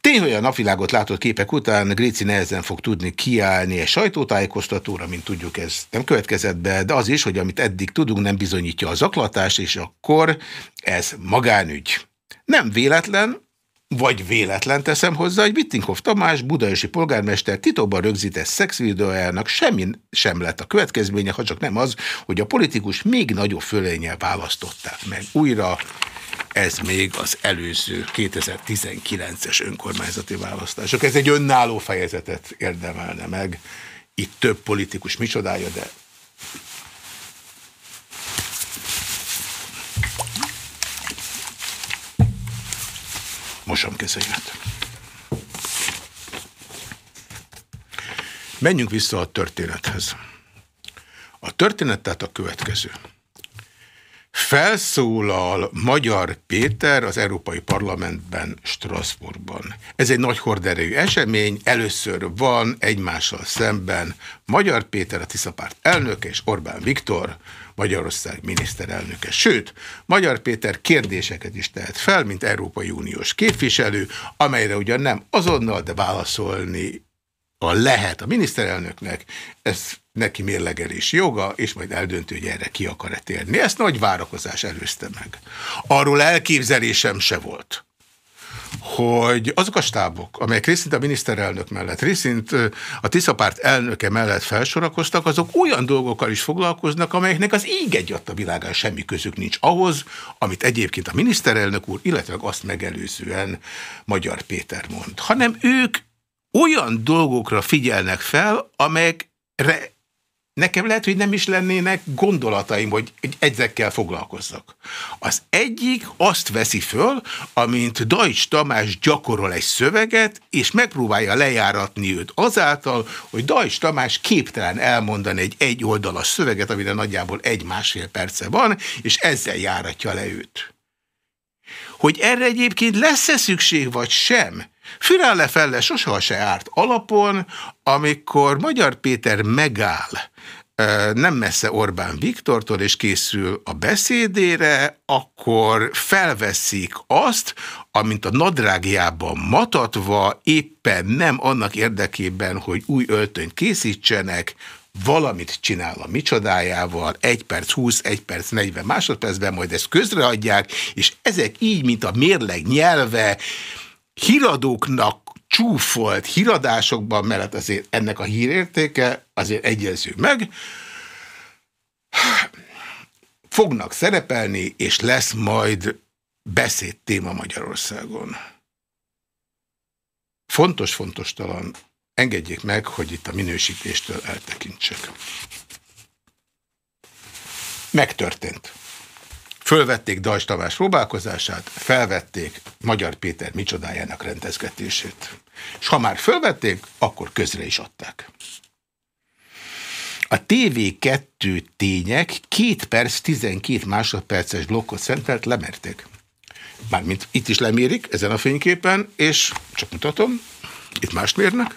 Tény, hogy a napvilágot látott képek után Gréci nehezen fog tudni kiállni egy sajtótájékoztatóra, mint tudjuk, ez nem következett be, de az is, hogy amit eddig tudunk, nem bizonyítja a zaklatást, és akkor ez magánügy. Nem véletlen, vagy véletlen teszem hozzá, hogy Wittinghoff Tamás, budaörsi polgármester titokban rögzített szexvideójának semmi sem lett a következménye, ha csak nem az, hogy a politikus még nagyobb fölényel választották meg újra. Ez még az előző 2019-es önkormányzati választások. Ez egy önálló fejezetet érdemelne meg. Itt több politikus micsodája, de mosom kezeimet. Menjünk vissza a történethez. A történet tehát a következő. Felszólal Magyar Péter az Európai Parlamentben Strasbourgban. Ez egy nagy horderejű esemény, először van egymással szemben Magyar Péter, a Tiszapárt elnöke és Orbán Viktor, Magyarország miniszterelnöke. Sőt, Magyar Péter kérdéseket is tehet fel, mint Európai Uniós képviselő, amelyre ugyan nem azonnal, de válaszolni a lehet a miniszterelnöknek, ez neki mérlegelés joga, és majd eldöntő, hogy erre ki akar-e térni. Ezt nagy várakozás előzte meg. Arról elképzelésem se volt, hogy azok a stábok, amelyek részint a miniszterelnök mellett, részint a Tiszapárt elnöke mellett felsorakoztak, azok olyan dolgokkal is foglalkoznak, amelyeknek az ég egy a világán semmi közük nincs ahhoz, amit egyébként a miniszterelnök úr, illetve azt megelőzően Magyar Péter mond. Hanem ők olyan dolgokra figyelnek fel, amelyekre nekem lehet, hogy nem is lennének gondolataim, hogy ezekkel foglalkozzak. Az egyik azt veszi föl, amint Dajcs Tamás gyakorol egy szöveget, és megpróbálja lejáratni őt azáltal, hogy Dajcs Tamás képtelen elmondani egy egy oldalas szöveget, amire nagyjából egy-másfél perce van, és ezzel járatja le őt. Hogy erre egyébként lesz-e szükség, vagy sem, Fürále felle sose se árt alapon, amikor Magyar Péter megáll nem messze Orbán Viktortól, és készül a beszédére, akkor felveszik azt, amint a nadrágjában matatva, éppen nem annak érdekében, hogy új öltönyt készítsenek, valamit csinál a micsodájával, 1 perc 20, 1 perc 40 másodpercben, majd ezt közreadják, és ezek így, mint a mérleg nyelve, híradóknak csúfolt híradásokban, mert azért ennek a hírértéke azért egyező meg, fognak szerepelni, és lesz majd beszéd téma Magyarországon. Fontos-fontos talán Engedjék meg, hogy itt a minősítéstől eltekintsek. Megtörtént. Fölvették Dajs Tamás próbálkozását, felvették Magyar Péter micsodájának rendezgetését. És ha már fölvették, akkor közre is adták. A TV2 tények 2 perc 12 másodperces blokkot szentelt lemerték. Mármint itt is lemérik ezen a fényképen, és csak mutatom, itt mást mérnek.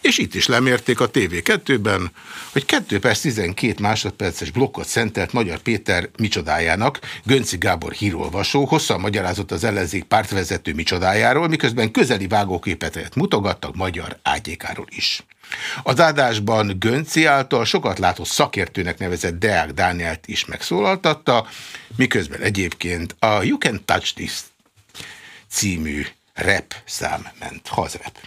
És itt is lemérték a TV2-ben, hogy 2 perc 12 másodperces blokkot szentelt Magyar Péter micsodájának, Gönci Gábor hírolvasó hosszan magyarázott az ellenzék pártvezető micsodájáról, miközben közeli vágóképet mutogattak magyar ágyékáról is. Az adásban Gönci által sokat látott szakértőnek nevezett Deák Dánielt is megszólaltatta, miközben egyébként a You Can Touch This című rap szám ment, hazrep.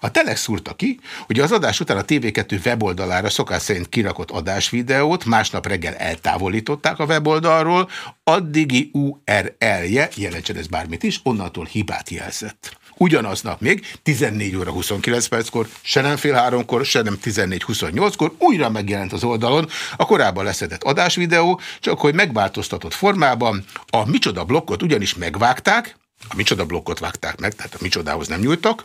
A Telex szúrta ki, hogy az adás után a TV2 weboldalára szokás szerint kirakott adásvideót másnap reggel eltávolították a weboldalról, addigi URL-je, jelentsen ez bármit is, onnantól hibát jelzett. Ugyanaznap még 14 óra 29 perckor, se nem fél háromkor, se nem 14-28-kor újra megjelent az oldalon a korábban leszedett adásvideó, csak hogy megváltoztatott formában a micsoda blokkot ugyanis megvágták, a micsoda blokkot vágták meg, tehát a micsodához nem nyúltak,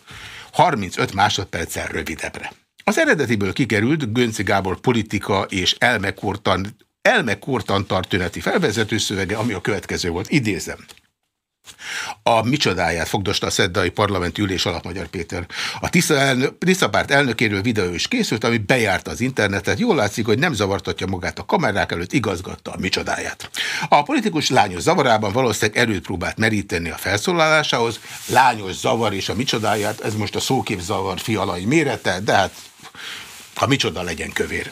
35 másodperccel rövidebbre. Az eredetiből kikerült Gönci Gábor politika és elmekortan, elmekortan történeti felvezető szövege, ami a következő volt. Idézem. A micsodáját fogdosta a Szeddai Parlamenti Ülés alatt Magyar Péter. A Tisza, elnök, Tisza párt elnökéről videó is készült, ami bejárta az internetet. Jól látszik, hogy nem zavartatja magát a kamerák előtt, igazgatta a micsodáját. A politikus lányos zavarában valószínűleg erőt próbált meríteni a felszólalásához. Lányos zavar és a micsodáját, ez most a szókép zavar fialai mérete, de hát ha micsoda legyen kövér.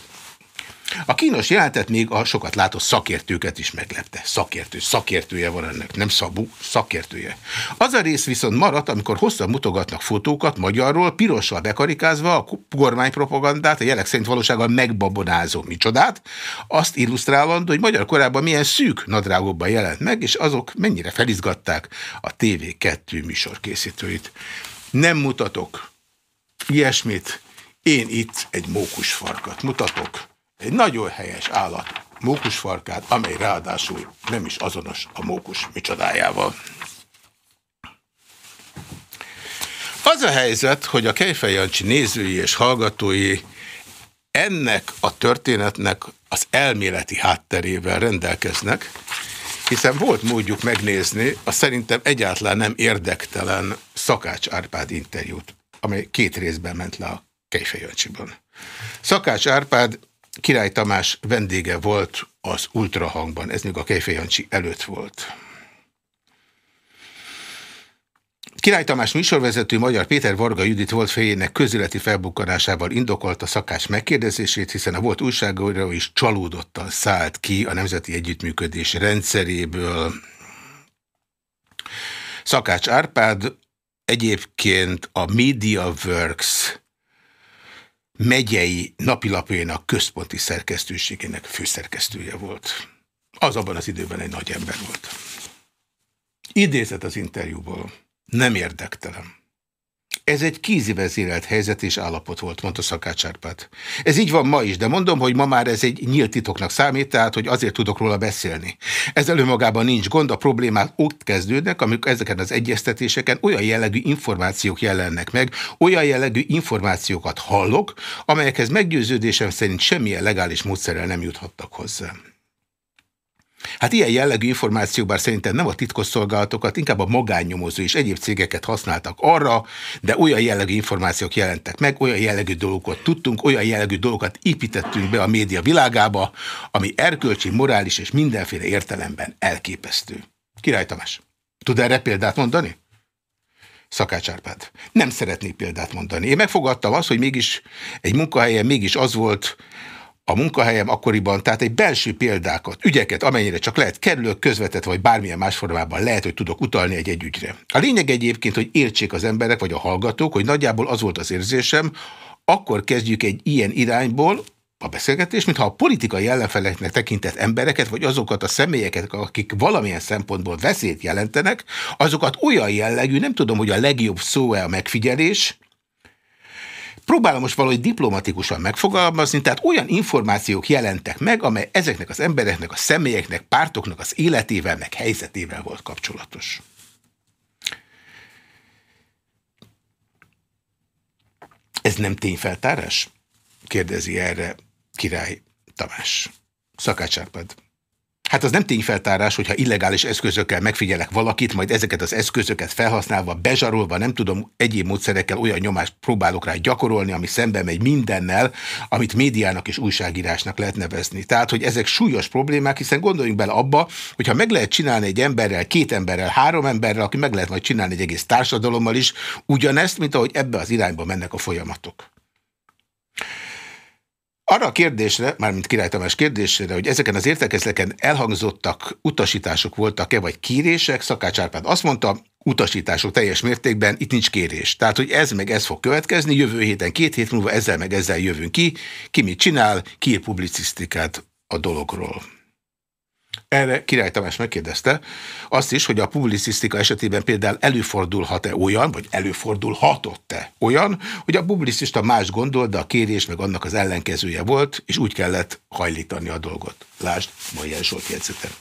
A kínos jelentet még a sokat látott szakértőket is meglepte. Szakértő, szakértője van ennek, nem szabú, szakértője. Az a rész viszont maradt, amikor hosszan mutogatnak fotókat magyarról, pirossal bekarikázva a kormánypropagandát, a jelek szerint valósággal megbabonázó micsodát, azt illusztrálandó, hogy magyar korában milyen szűk nadrágokban jelent meg, és azok mennyire felizgatták a TV2 műsorkészítőit. Nem mutatok ilyesmit, én itt egy mókusfarkat mutatok, egy nagyon helyes állat mókusfarkát, amely ráadásul nem is azonos a mókus micsodájával. Az a helyzet, hogy a Kejfej Jancsi nézői és hallgatói ennek a történetnek az elméleti hátterével rendelkeznek, hiszen volt módjuk megnézni a szerintem egyáltalán nem érdektelen Szakács Árpád interjút, amely két részben ment le a Kejfej Jancsiban. Szakács Árpád Király Tamás vendége volt az ultrahangban, ez még a Kejfej Jancsi előtt volt. Király Tamás műsorvezető Magyar Péter Varga Judit volt fejének közéleti felbukkanásával indokolta szakás megkérdezését, hiszen a volt újságíró is csalódottan szállt ki a Nemzeti Együttműködés rendszeréből. Szakács Árpád egyébként a MediaWorks megyei napilapjainak központi szerkesztőségének főszerkesztője volt. Az abban az időben egy nagy ember volt. Idézett az interjúból. Nem érdektelem. Ez egy kízivezérelt helyzet és állapot volt, mondta Szakács Árpád. Ez így van ma is, de mondom, hogy ma már ez egy nyílt titoknak számít, tehát hogy azért tudok róla beszélni. Ez előmagában nincs gond, a problémák ott kezdődnek, amikor ezeken az egyeztetéseken olyan jellegű információk jelennek meg, olyan jellegű információkat hallok, amelyekhez meggyőződésem szerint semmilyen legális módszerrel nem juthattak hozzá. Hát ilyen jellegű információk, bár szerintem nem a titkosszolgálatokat, inkább a magánnyomozó és egyéb cégeket használtak arra, de olyan jellegű információk jelentek meg, olyan jellegű dolgokat tudtunk, olyan jellegű dolgokat építettünk be a média világába, ami erkölcsi, morális és mindenféle értelemben elképesztő. Király Tamás, tud erre példát mondani? Szakács Árpád. Nem szeretnék példát mondani. Én megfogadtam azt, hogy mégis egy munkahelyen mégis az volt, a munkahelyem akkoriban, tehát egy belső példákat, ügyeket, amennyire csak lehet, kerülök, közvetett, vagy bármilyen más formában lehet, hogy tudok utalni egy-egy ügyre. A lényeg egyébként, hogy értsék az emberek, vagy a hallgatók, hogy nagyjából az volt az érzésem, akkor kezdjük egy ilyen irányból, a beszélgetés, mintha a politikai ellenfeleknek tekintett embereket, vagy azokat a személyeket, akik valamilyen szempontból veszélyt jelentenek, azokat olyan jellegű, nem tudom, hogy a legjobb szó-e a megfigyelés, Próbálom most valahogy diplomatikusan megfogalmazni, tehát olyan információk jelentek meg, amely ezeknek az embereknek, a személyeknek, pártoknak az életével, meg helyzetével volt kapcsolatos. Ez nem tényfeltárás? kérdezi erre király Tamás. Szakács Árpád. Hát az nem tényfeltárás, hogyha illegális eszközökkel megfigyelek valakit, majd ezeket az eszközöket felhasználva, bezsarolva, nem tudom, egyéb módszerekkel olyan nyomást próbálok rá gyakorolni, ami szembe megy mindennel, amit médiának és újságírásnak lehet nevezni. Tehát, hogy ezek súlyos problémák, hiszen gondoljunk bele abba, hogyha meg lehet csinálni egy emberrel, két emberrel, három emberrel, aki meg lehet majd csinálni egy egész társadalommal is, ugyanezt, mint ahogy ebbe az irányba mennek a folyamatok. Arra a kérdésre, mármint Király Tamás kérdésére, hogy ezeken az értekezleken elhangzottak utasítások voltak-e, vagy kérések, Szakács Árpád azt mondta, utasítások teljes mértékben, itt nincs kérés. Tehát, hogy ez meg ez fog következni, jövő héten, két hét múlva ezzel meg ezzel jövünk ki, ki mit csinál, kiír publicisztikát a dologról. Erre Király Tamás megkérdezte azt is, hogy a publicisztika esetében például előfordulhat-e olyan, vagy előfordulhatott-e olyan, hogy a publicista más gondol, de a kérés meg annak az ellenkezője volt, és úgy kellett hajlítani a dolgot. Lásd, Majer Zsolt jegyzetem.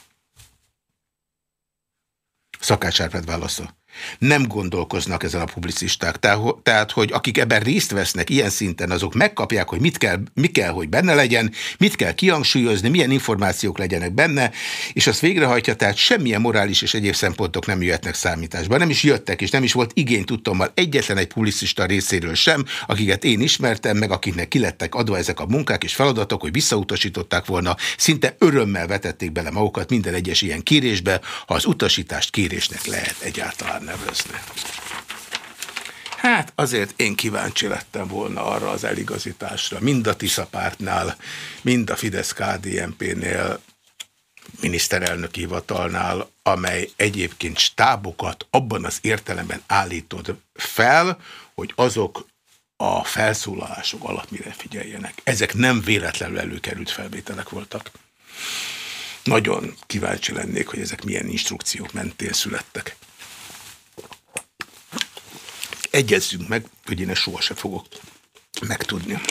Szakács Árpád válasza. Nem gondolkoznak ezen a publicisták. Tehát, hogy akik ebben részt vesznek ilyen szinten, azok megkapják, hogy mit kell, mi kell, hogy benne legyen, mit kell kihangsúlyozni, milyen információk legyenek benne, és azt végrehajtja, tehát semmilyen morális és egyéb szempontok nem jöhetnek számításba. Nem is jöttek, és nem is volt igény tudtommal egyetlen egy publicista részéről sem, akiket én ismertem, meg akiknek kilettek adva ezek a munkák és feladatok, hogy visszautasították volna, szinte örömmel vetették bele magukat minden egyes ilyen kérésbe, ha az utasítást kérésnek lehet egyáltalán nevezni. Hát azért én kíváncsi lettem volna arra az eligazításra, mind a Tisza pártnál, mind a Fidesz-KDNP-nél, miniszterelnöki hivatalnál, amely egyébként stábokat abban az értelemben állítod fel, hogy azok a felszólalások alatt mire figyeljenek. Ezek nem véletlenül előkerült felvételek voltak. Nagyon kíváncsi lennék, hogy ezek milyen instrukciók mentén születtek egyezzünk meg, hogy én ezt sohasem fogok megtudni.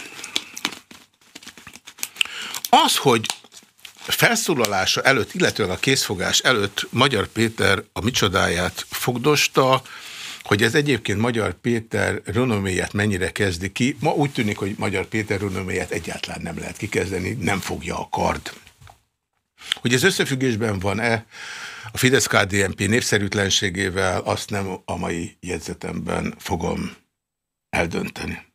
Az, hogy felszólalása előtt, illetően a készfogás előtt Magyar Péter a micsodáját fogdosta, hogy ez egyébként Magyar Péter renoméját mennyire kezdi ki. Ma úgy tűnik, hogy Magyar Péter renoméját egyáltalán nem lehet kikezdeni, nem fogja a kard. Hogy ez összefüggésben van-e a Fidesz-KDNP népszerűtlenségével azt nem a mai jegyzetemben fogom eldönteni.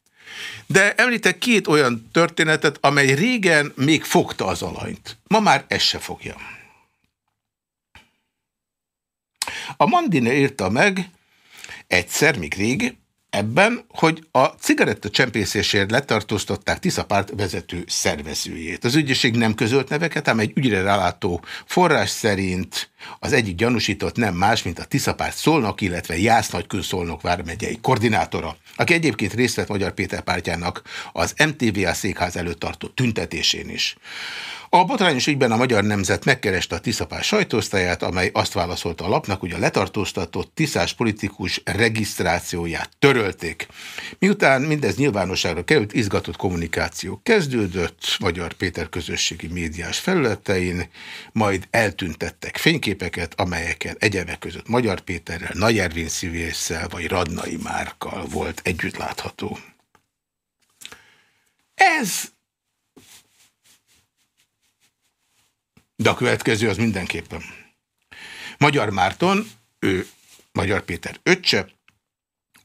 De említek két olyan történetet, amely régen még fogta az alanyt. Ma már ez se fogja. A Mandine írta meg egyszer, még rég, ebben, hogy a cigaretta csempészésért letartóztatták Tiszapárt vezető szervezőjét. Az ügyesség nem közölt neveket, ám egy ügyre rálátó forrás szerint az egyik gyanúsított nem más, mint a Tiszapárt Szolnok, illetve Jász Nagykül Szolnok vármegyei koordinátora, aki egyébként részt vett Magyar Péter pártjának az MTVA székház előtt tartott tüntetésén is. A botrányos ügyben a Magyar Nemzet megkereste a Tiszapás sajtóosztályát, amely azt válaszolta a lapnak, hogy a letartóztatott tiszás politikus regisztrációját törölték. Miután mindez nyilvánosságra került, izgatott kommunikáció kezdődött Magyar Péter közösségi médiás felületein, majd eltüntettek fényképeket, amelyeken egyebek között Magyar Péterrel, Nagy Ervin szívésszel vagy Radnai Márkkal volt együtt látható. Ez De a következő az mindenképpen. Magyar Márton, ő Magyar Péter öccse,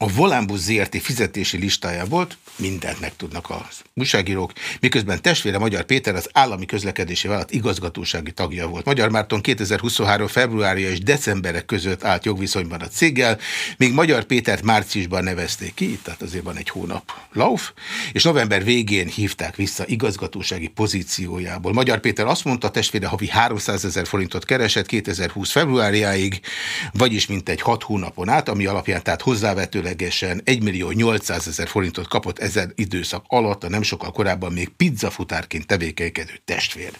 a Volánbusz ZRT fizetési listája volt, mindent megtudnak az újságírók, miközben testvére Magyar Péter az állami közlekedési vállalat igazgatósági tagja volt. Magyar Márton 2023. februárja és decemberek között állt jogviszonyban a céggel, míg Magyar Pétert márciusban nevezték ki, tehát azért van egy hónap lauf, és november végén hívták vissza igazgatósági pozíciójából. Magyar Péter azt mondta, testvére havi 300 ezer forintot keresett 2020 februárjáig, vagyis mintegy 6 hónapon át, ami alapján tehát hozzávetőlegesen 1 millió 800 ezer forintot kapott ezen időszak alatt a nem sokkal korábban még pizzafutárként tevékenykedő testvér.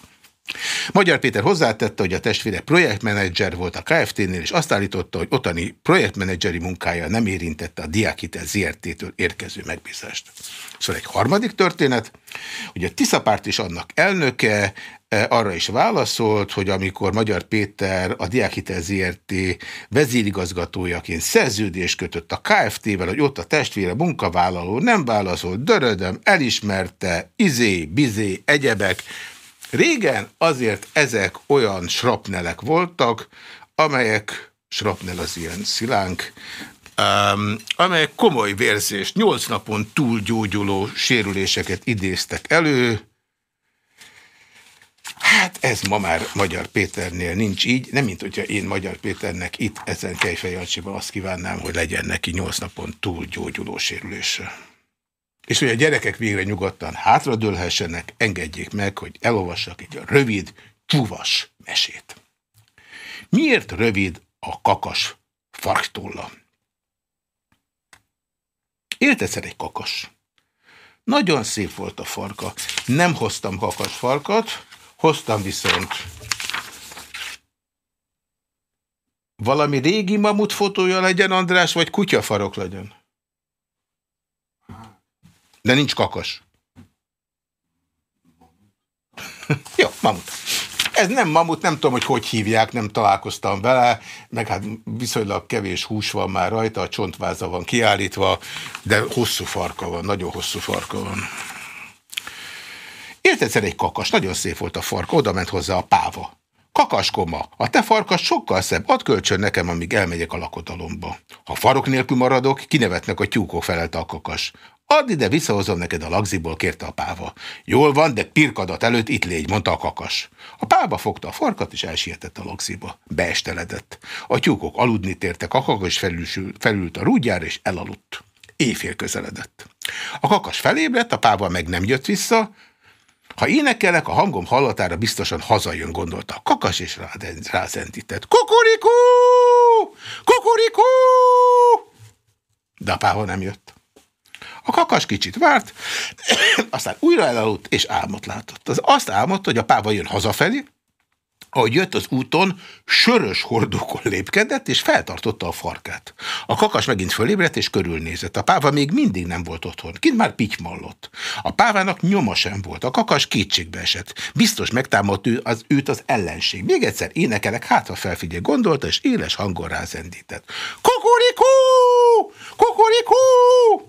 Magyar Péter hozzátette, hogy a testvére projektmenedzser volt a KFT-nél, és azt állította, hogy otani projektmenedzseri munkája nem érintette a Diákitel ZRT-től érkező megbízást. Szóval egy harmadik történet, hogy a Tiszapárt is annak elnöke e, arra is válaszolt, hogy amikor Magyar Péter a Diákitel ZRT vezérigazgatójaként szerződést kötött a KFT-vel, hogy ott a testvére munkavállaló nem válaszolt, dörödöm, elismerte, izé, bizé, egyebek, Régen azért ezek olyan srapnelek voltak, amelyek, srapnel az ilyen szilánk, um, amelyek komoly vérzést, nyolc napon túl gyógyuló sérüléseket idéztek elő. Hát ez ma már Magyar Péternél nincs így, nem mint hogyha én Magyar Péternek itt ezen Kejfejancsiban azt kívánnám, hogy legyen neki nyolc napon túl gyógyuló sérülése. És hogy a gyerekek végre nyugodtan hátradőlhessenek, engedjék meg, hogy elolvassak egy rövid, csúvas mesét. Miért rövid a kakas farktolla? Élt egyszer egy kakas. Nagyon szép volt a farka. Nem hoztam kakas farkat, hoztam viszont valami régi mamut fotója legyen, András, vagy kutyafarok legyen? De nincs kakas. Jó, mamut. Ez nem mamut, nem tudom, hogy hogy hívják, nem találkoztam vele, meg hát viszonylag kevés hús van már rajta, a csontváza van kiállítva, de hosszú farka van, nagyon hosszú farka van. Ért egyszer egy kakas, nagyon szép volt a farka, oda ment hozzá a páva. Kakaskoma, a te farkas sokkal szebb, add kölcsön nekem, amíg elmegyek a lakodalomba. Ha farok nélkül maradok, kinevetnek a tyúkok felelte a kakas. Add ide, visszahozom neked a lagziból, kérte a páva. Jól van, de pirkadat előtt itt légy, mondta a kakas. A páva fogta a farkat, és elsietett a lagziba. Beesteledett. A tyúkok aludni tértek, a kakas felül, felült a rúdjára, és elaludt. Éjfél közeledett. A kakas felébredt, a páva meg nem jött vissza, ha énekelek, a hangom hallatára biztosan hazajön, gondolta. A kakas és rázendített. Kukurikú! Kukurikú! De a páva nem jött. A kakas kicsit várt, aztán újra elaludt, és álmot látott. Az azt álmodta, hogy a páva jön hazafelé, ahogy jött az úton, sörös hordókon lépkedett, és feltartotta a farkát. A kakas megint fölébredt, és körülnézett. A páva még mindig nem volt otthon. Kint már pitymallott. A pávának nyoma sem volt. A kakas kétségbe esett. Biztos megtámadt ő, az, őt az ellenség. Még egyszer énekelek, hátra felfigyel, gondolta, és éles hangon rázendített. Kukurikú! Kukurikú!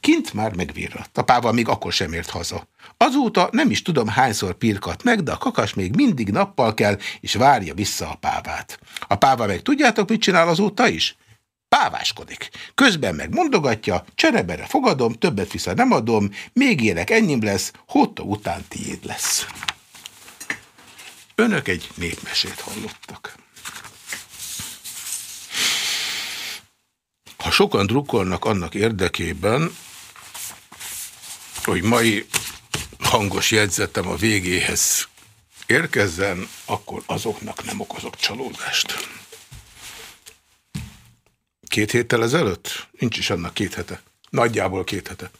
Kint már megvirradt. A páva még akkor sem ért haza. Azóta nem is tudom hányszor pirkat meg, de a kakas még mindig nappal kell, és várja vissza a pávát. A páva meg tudjátok, mit csinál azóta is? Páváskodik. Közben meg mondogatja, cserebere fogadom, többet vissza nem adom, még élek ennyim lesz, hotta után tiéd lesz. Önök egy népmesét hallottak. Ha sokan drukkolnak annak érdekében, hogy mai hangos jegyzetem a végéhez érkezzen, akkor azoknak nem okozok csalódást. Két héttel ezelőtt? Nincs is annak két hete. Nagyjából két hete.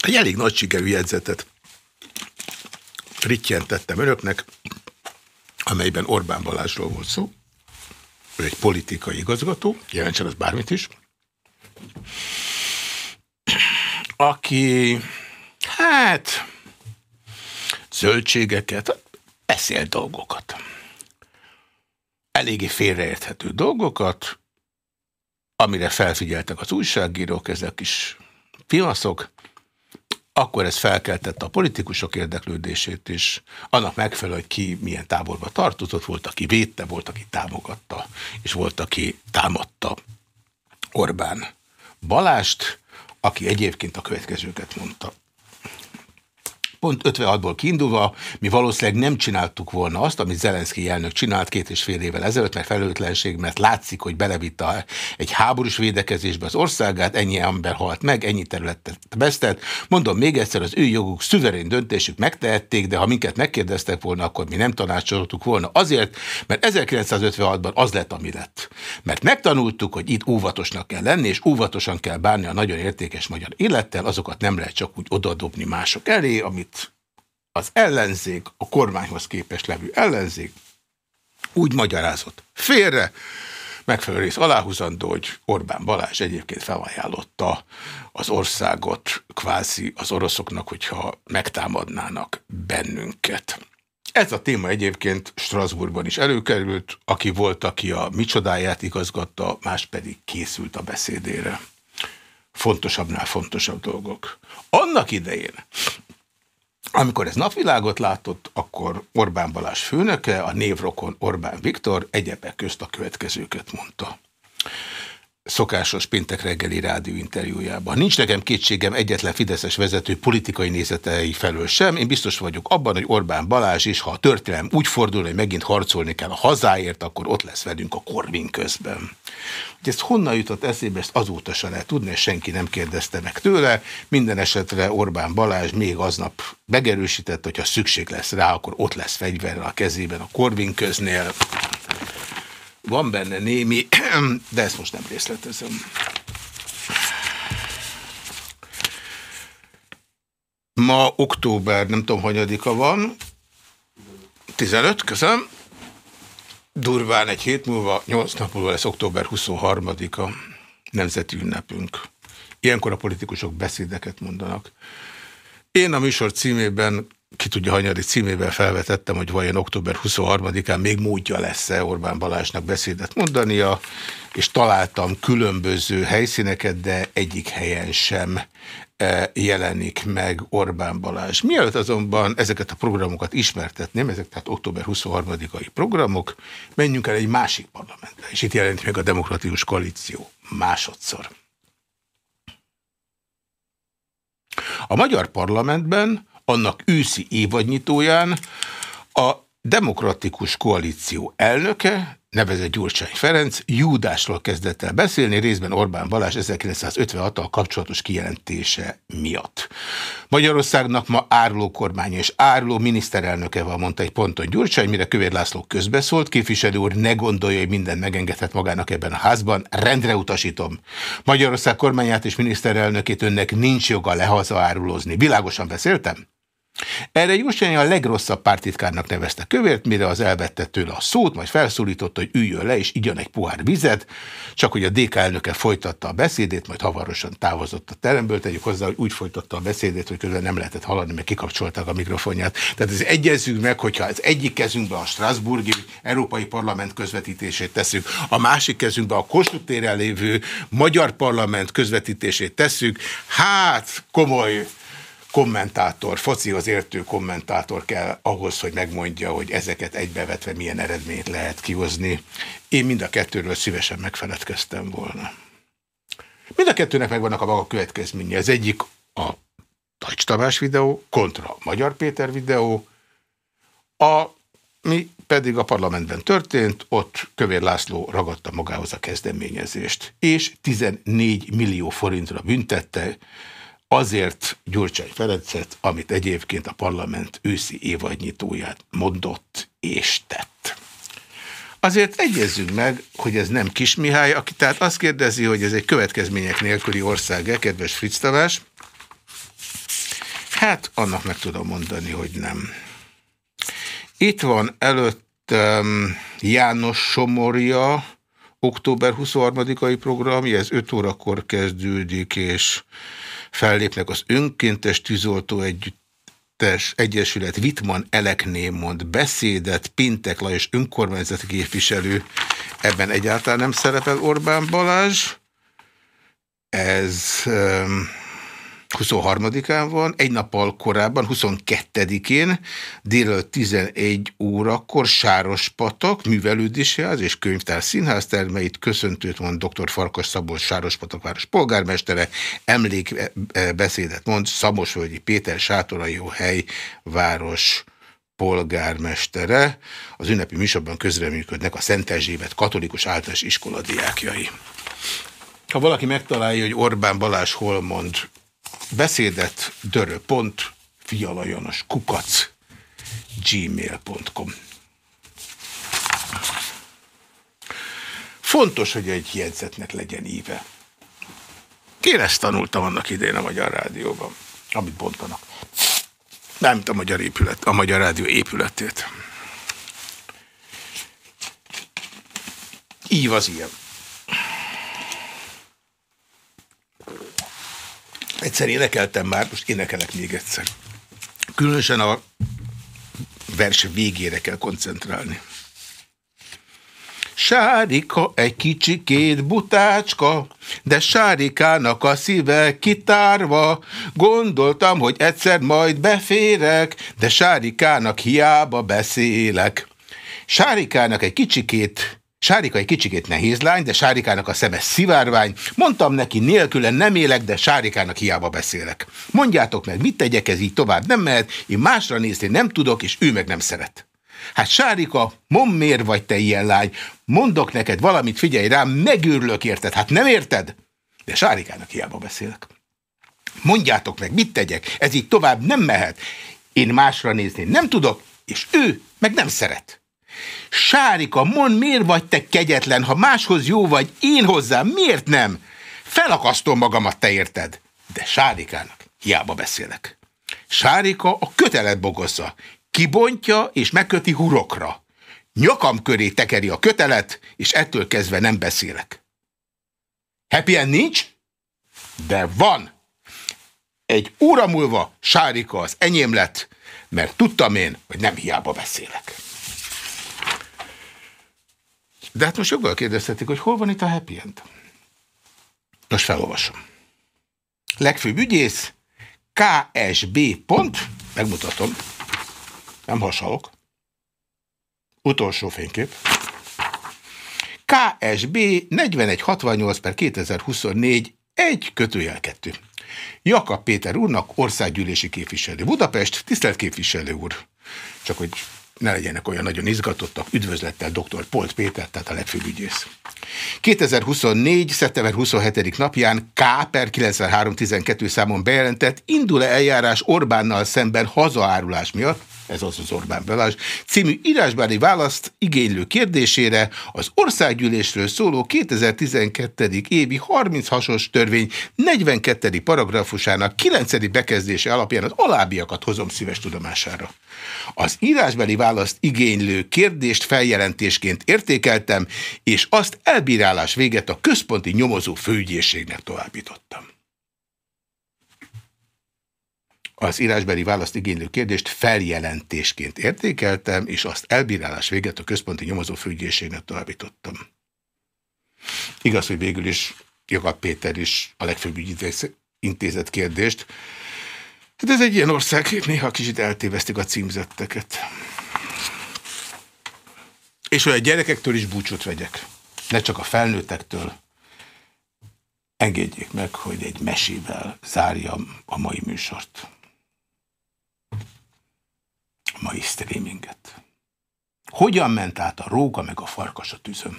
Egy elég nagy sikerű jegyzetet rittyentettem önöknek, amelyben Orbán Balázsról volt szó. Ő egy politikai igazgató, jelentsen az bármit is aki hát zöldségeket, beszél dolgokat. Eléggé félreérthető dolgokat, amire felfigyeltek az újságírók, ezek is piaszok, akkor ez felkeltette a politikusok érdeklődését is, annak megfelelő, hogy ki milyen táborba tartozott, volt, aki védte, volt, aki támogatta, és volt, aki támadta Orbán Balást, aki egyébként a következőket mondta pont 56-ból kiindulva mi valószínűleg nem csináltuk volna azt, amit Zelenszky elnök csinált két és fél évvel ezelőtt, mert felelőtlenség, mert látszik, hogy belevitte egy háborús védekezésbe az országát, ennyi ember halt meg, ennyi területet vesztett. Mondom még egyszer, az ő joguk, szuverén döntésük megtehették, de ha minket megkérdeztek volna, akkor mi nem tanácsoltuk volna. Azért, mert 1956-ban az lett, ami lett. Mert megtanultuk, hogy itt óvatosnak kell lenni, és óvatosan kell bánni a nagyon értékes magyar élettel, azokat nem lehet csak úgy odadobni mások elé, amit az ellenzék, a kormányhoz képes levő ellenzék úgy magyarázott félre, megfelelő rész aláhúzandó, hogy Orbán Balázs egyébként felajánlotta az országot kvázi az oroszoknak, hogyha megtámadnának bennünket. Ez a téma egyébként Strasbourgban is előkerült, aki volt, aki a micsodáját igazgatta, más pedig készült a beszédére. Fontosabbnál fontosabb dolgok. Annak idején, amikor ez napvilágot látott, akkor Orbán Balázs főnöke, a névrokon Orbán Viktor egyebek közt a következőket mondta szokásos péntek reggeli rádióinterjújában. Nincs nekem kétségem egyetlen Fideszes vezető politikai nézetei felől sem. Én biztos vagyok abban, hogy Orbán Balázs is, ha a történelem úgy fordul, hogy megint harcolni kell a hazáért, akkor ott lesz velünk a Korvin közben. Hogy ezt honnan jutott eszébe, ezt azóta se lehet tudni, senki nem kérdezte meg tőle. Minden esetre Orbán Balázs még aznap megerősített, hogyha szükség lesz rá, akkor ott lesz fegyverrel a kezében a Korvin köznél. Van benne némi, de ezt most nem részletezem. Ma október, nem tudom, hanyadika van, 15, köszönöm. Durván egy hét múlva, 8 nap múlva lesz október 23-a, nemzeti ünnepünk. Ilyenkor a politikusok beszédeket mondanak. Én a műsor címében ki tudja, hanyari címében felvetettem, hogy vajon október 23-án még módja lesz-e Orbán Balázsnak beszédet mondania, és találtam különböző helyszíneket, de egyik helyen sem e, jelenik meg Orbán Balázs. Mielőtt azonban ezeket a programokat ismertetném, ezek tehát október 23-ai programok, menjünk el egy másik parlamentbe, és itt jelent meg a Demokratikus Koalíció másodszor. A magyar parlamentben annak őszi évadnyitóján a Demokratikus Koalíció elnöke, nevezett Gyurcsány Ferenc, Júdásról kezdett el beszélni, részben Orbán Balázs 1956-tal kapcsolatos kijelentése miatt. Magyarországnak ma áruló kormány és áruló miniszterelnöke van, mondta egy ponton Gyurcsány, mire Kövér László közbeszólt, képviselő úr ne gondolja, hogy minden megengedhet magának ebben a házban, rendre utasítom. Magyarország kormányát és miniszterelnökét önnek nincs joga lehaza árulozni. Világosan beszéltem? Erre Jussány a legrosszabb pártitkárnak nevezte kövért, mire az elvette tőle a szót, majd felszólította, hogy üljön le és igyon egy pohár vizet, csak hogy a DK elnöke folytatta a beszédét, majd havarosan távozott a teremből. Tegyük hozzá, hogy úgy folytatta a beszédét, hogy közben nem lehetett hallani, mert kikapcsolták a mikrofonját. Tehát ez egyezünk meg, hogyha az egyik kezünkben a Strasburgi Európai Parlament közvetítését tesszük, a másik kezünkben a Kossuth lévő Magyar Parlament közvetítését tesszük, hát komoly kommentátor, focihoz értő kommentátor kell ahhoz, hogy megmondja, hogy ezeket egybevetve milyen eredményt lehet kihozni. Én mind a kettőről szívesen megfeledkeztem volna. Mind a kettőnek megvannak a maga következménye. Ez egyik a Tajcs Tamás videó, kontra Magyar Péter videó, a mi pedig a parlamentben történt, ott Kövér László ragadta magához a kezdeményezést, és 14 millió forintra büntette azért Gyurcsány Ferencet, amit egyébként a parlament őszi évadnyitóját mondott és tett. Azért egyezzünk meg, hogy ez nem Kis Mihály, aki tehát azt kérdezi, hogy ez egy következmények nélküli ország-e, kedves Fritz Tavás? Hát, annak meg tudom mondani, hogy nem. Itt van előttem János Somorja, október 23-ai programja, ez 5 órakor kezdődik, és fellépnek az önkéntes tűzoltó együttes egyesület Vitman Elekné mond beszédet, Pintek Lajos önkormányzati képviselő, ebben egyáltalán nem szerepel Orbán Balázs. Ez... Um, 23-án van, egy nappal korábban, 22-én, délelőtt 11 órakor Sárospatak művelődési ház és könyvtár színház termeit köszöntőt mond dr. Farkas Szabolcs Sárospatak város polgármestere, emlékbeszédet mond Szamosvölgyi Péter Sátorai hely város polgármestere. Az ünnepi műsorban közreműködnek a Szent Erzsébet katolikus általános iskola diákjai. Ha valaki megtalálja, hogy Orbán Balázs hol mond beszédet dörö.pont fialajanos kukac gmail.com Fontos, hogy egy jegyzetnek legyen íve. Én ezt tanultam annak idén a Magyar Rádióban, amit bontanak. Nem, a magyar épület, a magyar rádió épületét. Így az ilyen. Egyszer énekeltem már, most énekelek még egyszer. Különösen a vers végére kell koncentrálni. Sárika egy kicsikét butácska, de Sárikának a szíve kitárva. Gondoltam, hogy egyszer majd beférek, de Sárikának hiába beszélek. Sárikának egy kicsikét Sárika egy kicsikét nehéz lány, de Sárikának a szeme szivárvány. Mondtam neki, nélküle nem élek, de Sárikának hiába beszélek. Mondjátok meg, mit tegyek, ez így tovább nem mehet, én másra nézni nem tudok, és ő meg nem szeret. Hát Sárika, mond miért vagy te ilyen lány? Mondok neked valamit, figyelj rám, megőrülök érted. Hát nem érted? De Sárikának hiába beszélek. Mondjátok meg, mit tegyek? Ez így tovább nem mehet. Én másra nézni nem tudok, és ő meg nem szeret. Sárika, mond, miért vagy te kegyetlen, ha máshoz jó vagy, én hozzám, miért nem? Felakasztom magamat, te érted? De Sárikának hiába beszélek. Sárika a kötelet bogozza, kibontja és megköti hurokra. Nyakam köré tekeri a kötelet, és ettől kezdve nem beszélek. Happy end nincs? De van. Egy óra múlva Sárika az enyém lett, mert tudtam én, hogy nem hiába beszélek. De hát most joggal kérdeztetik, hogy hol van itt a happy end? Most felolvasom. Legfőbb ügyész, KSB pont, megmutatom, nem hasalok, utolsó fénykép, KSB 4168 per 2024 egy kötőjel kettő. Jakab Péter úrnak országgyűlési képviselő. Budapest, tisztelt képviselő úr. Csak hogy ne legyenek olyan nagyon izgatottak, üdvözlettel dr. Polt Péter, tehát a legfőbb ügyész. 2024. szeptember 27. napján K per 9312 számon bejelentett indul-e eljárás Orbánnal szemben hazaárulás miatt, ez az az Orbán Balázs, című írásbári választ igénylő kérdésére az országgyűlésről szóló 2012. évi 30 hasos törvény 42. paragrafusának 9. bekezdése alapján az alábbiakat hozom szíves tudomására. Az írásbeli választ igénylő kérdést feljelentésként értékeltem, és azt elbírálás véget a központi nyomozó főügyészségnek továbbítottam. Az írásbeli választ igénylő kérdést feljelentésként értékeltem, és azt elbírálás véget a központi nyomozó főügyészségnek továbbítottam. Igaz, hogy végül is Jakab Péter is a legfőbb intézett kérdést, Hát ez egy ilyen ország, néha kicsit eltévesztik a címzetteket. És olyan gyerekektől is búcsút vegyek. Ne csak a felnőttektől. Engedjék meg, hogy egy mesével zárjam a mai műsort. Mai streaminget. Hogyan ment át a róga meg a farkas a tűzön?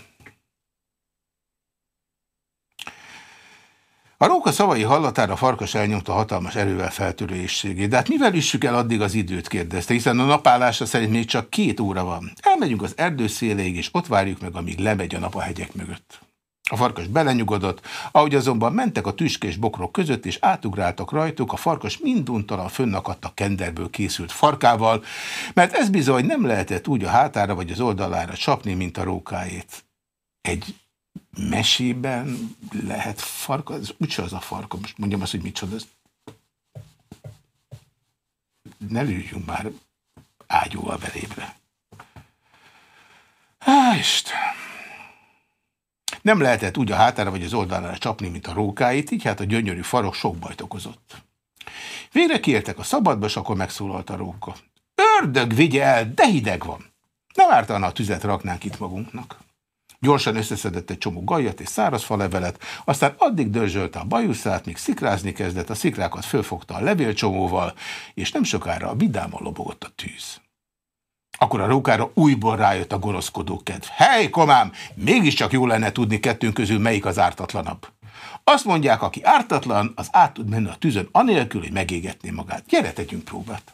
A róka szavai hallatára Farkas elnyomta hatalmas erővel feltörőségét. De hát mivel üssük el addig az időt, kérdezte, hiszen a napállása szerint még csak két óra van. Elmegyünk az erdő széléig, és ott várjuk meg, amíg lemegy a nap a hegyek mögött. A farkas belenyugodott, ahogy azonban mentek a tüskés bokrok között, és átugráltak rajtuk, a farkas minduntalan fönnakadt a kenderből készült farkával, mert ez bizony nem lehetett úgy a hátára vagy az oldalára csapni, mint a rókáét. Egy mesében lehet farka, ez úgyse az a farka, most mondjam azt, hogy micsoda, ez ne lőjünk már ágyúval belébre. Há, Isten! Nem lehetett úgy a hátára vagy az oldalára csapni, mint a rókáit, így hát a gyönyörű farok sok bajt okozott. Végre kiértek a szabadba, és akkor megszólalt a róka. Ördög vigye el, de hideg van! Nem ártana a tüzet raknánk itt magunknak. Gyorsan összeszedett egy csomó gajat és száraz falevelet, aztán addig dörzsölte a bajuszát, míg szikrázni kezdett, a szikrákat fölfogta a levélcsomóval, és nem sokára a vidámon lobogott a tűz. Akkor a rókára újból rájött a gonoszkodó kedv. Hely, komám, mégiscsak jó lenne tudni kettőnk közül melyik az ártatlanabb. Azt mondják, aki ártatlan, az át tud menni a tűzön, anélkül, hogy megégetné magát. Gyere, tegyünk próbát.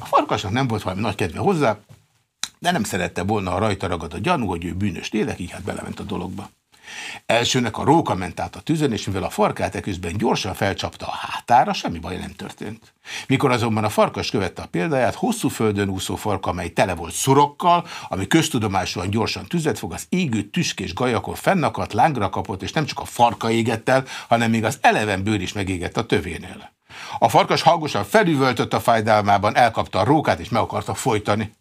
A farkasnak nem volt valami nagy kedve hozzá, de nem szerette volna, ha rajta ragad a gyanú, hogy ő bűnös lélek, így hát belement a dologba. Elsőnek a róka ment át a tüzön, és mivel a farkát eközben gyorsan felcsapta a hátára, semmi baj nem történt. Mikor azonban a farkas követte a példáját, hosszú földön úszó farka, amely tele volt szurokkal, ami köztudomásúan gyorsan tüzet fog, az égő tüskés gajakon fennakadt, lángra kapott, és nem csak a farka égett el, hanem még az eleven bőr is megégett a tövénél. A farkas hangosan felüvöltött a fájdalmában, elkapta a rókát, és meg akarta folytani.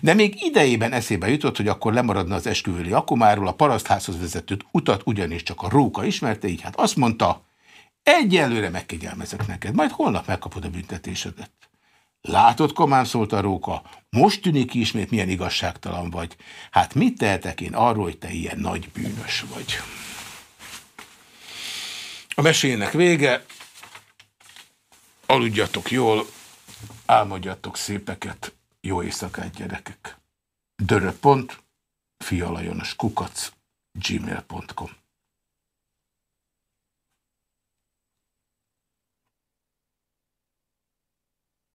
De még idejében eszébe jutott, hogy akkor lemaradna az esküvőli akumáról, a parasztházhoz vezető utat ugyanis csak a róka ismerte, így hát azt mondta, egyelőre megkegyelmezek neked, majd holnap megkapod a büntetésedet. Látod, komám, szólt a róka, most tűnik ismét, milyen igazságtalan vagy. Hát mit tehetek én arról, hogy te ilyen nagy bűnös vagy? A mesének vége, aludjatok jól, álmodjatok szépeket, jó éjszakát, gyerekek. Dörö.fialajonos kukac gmail.com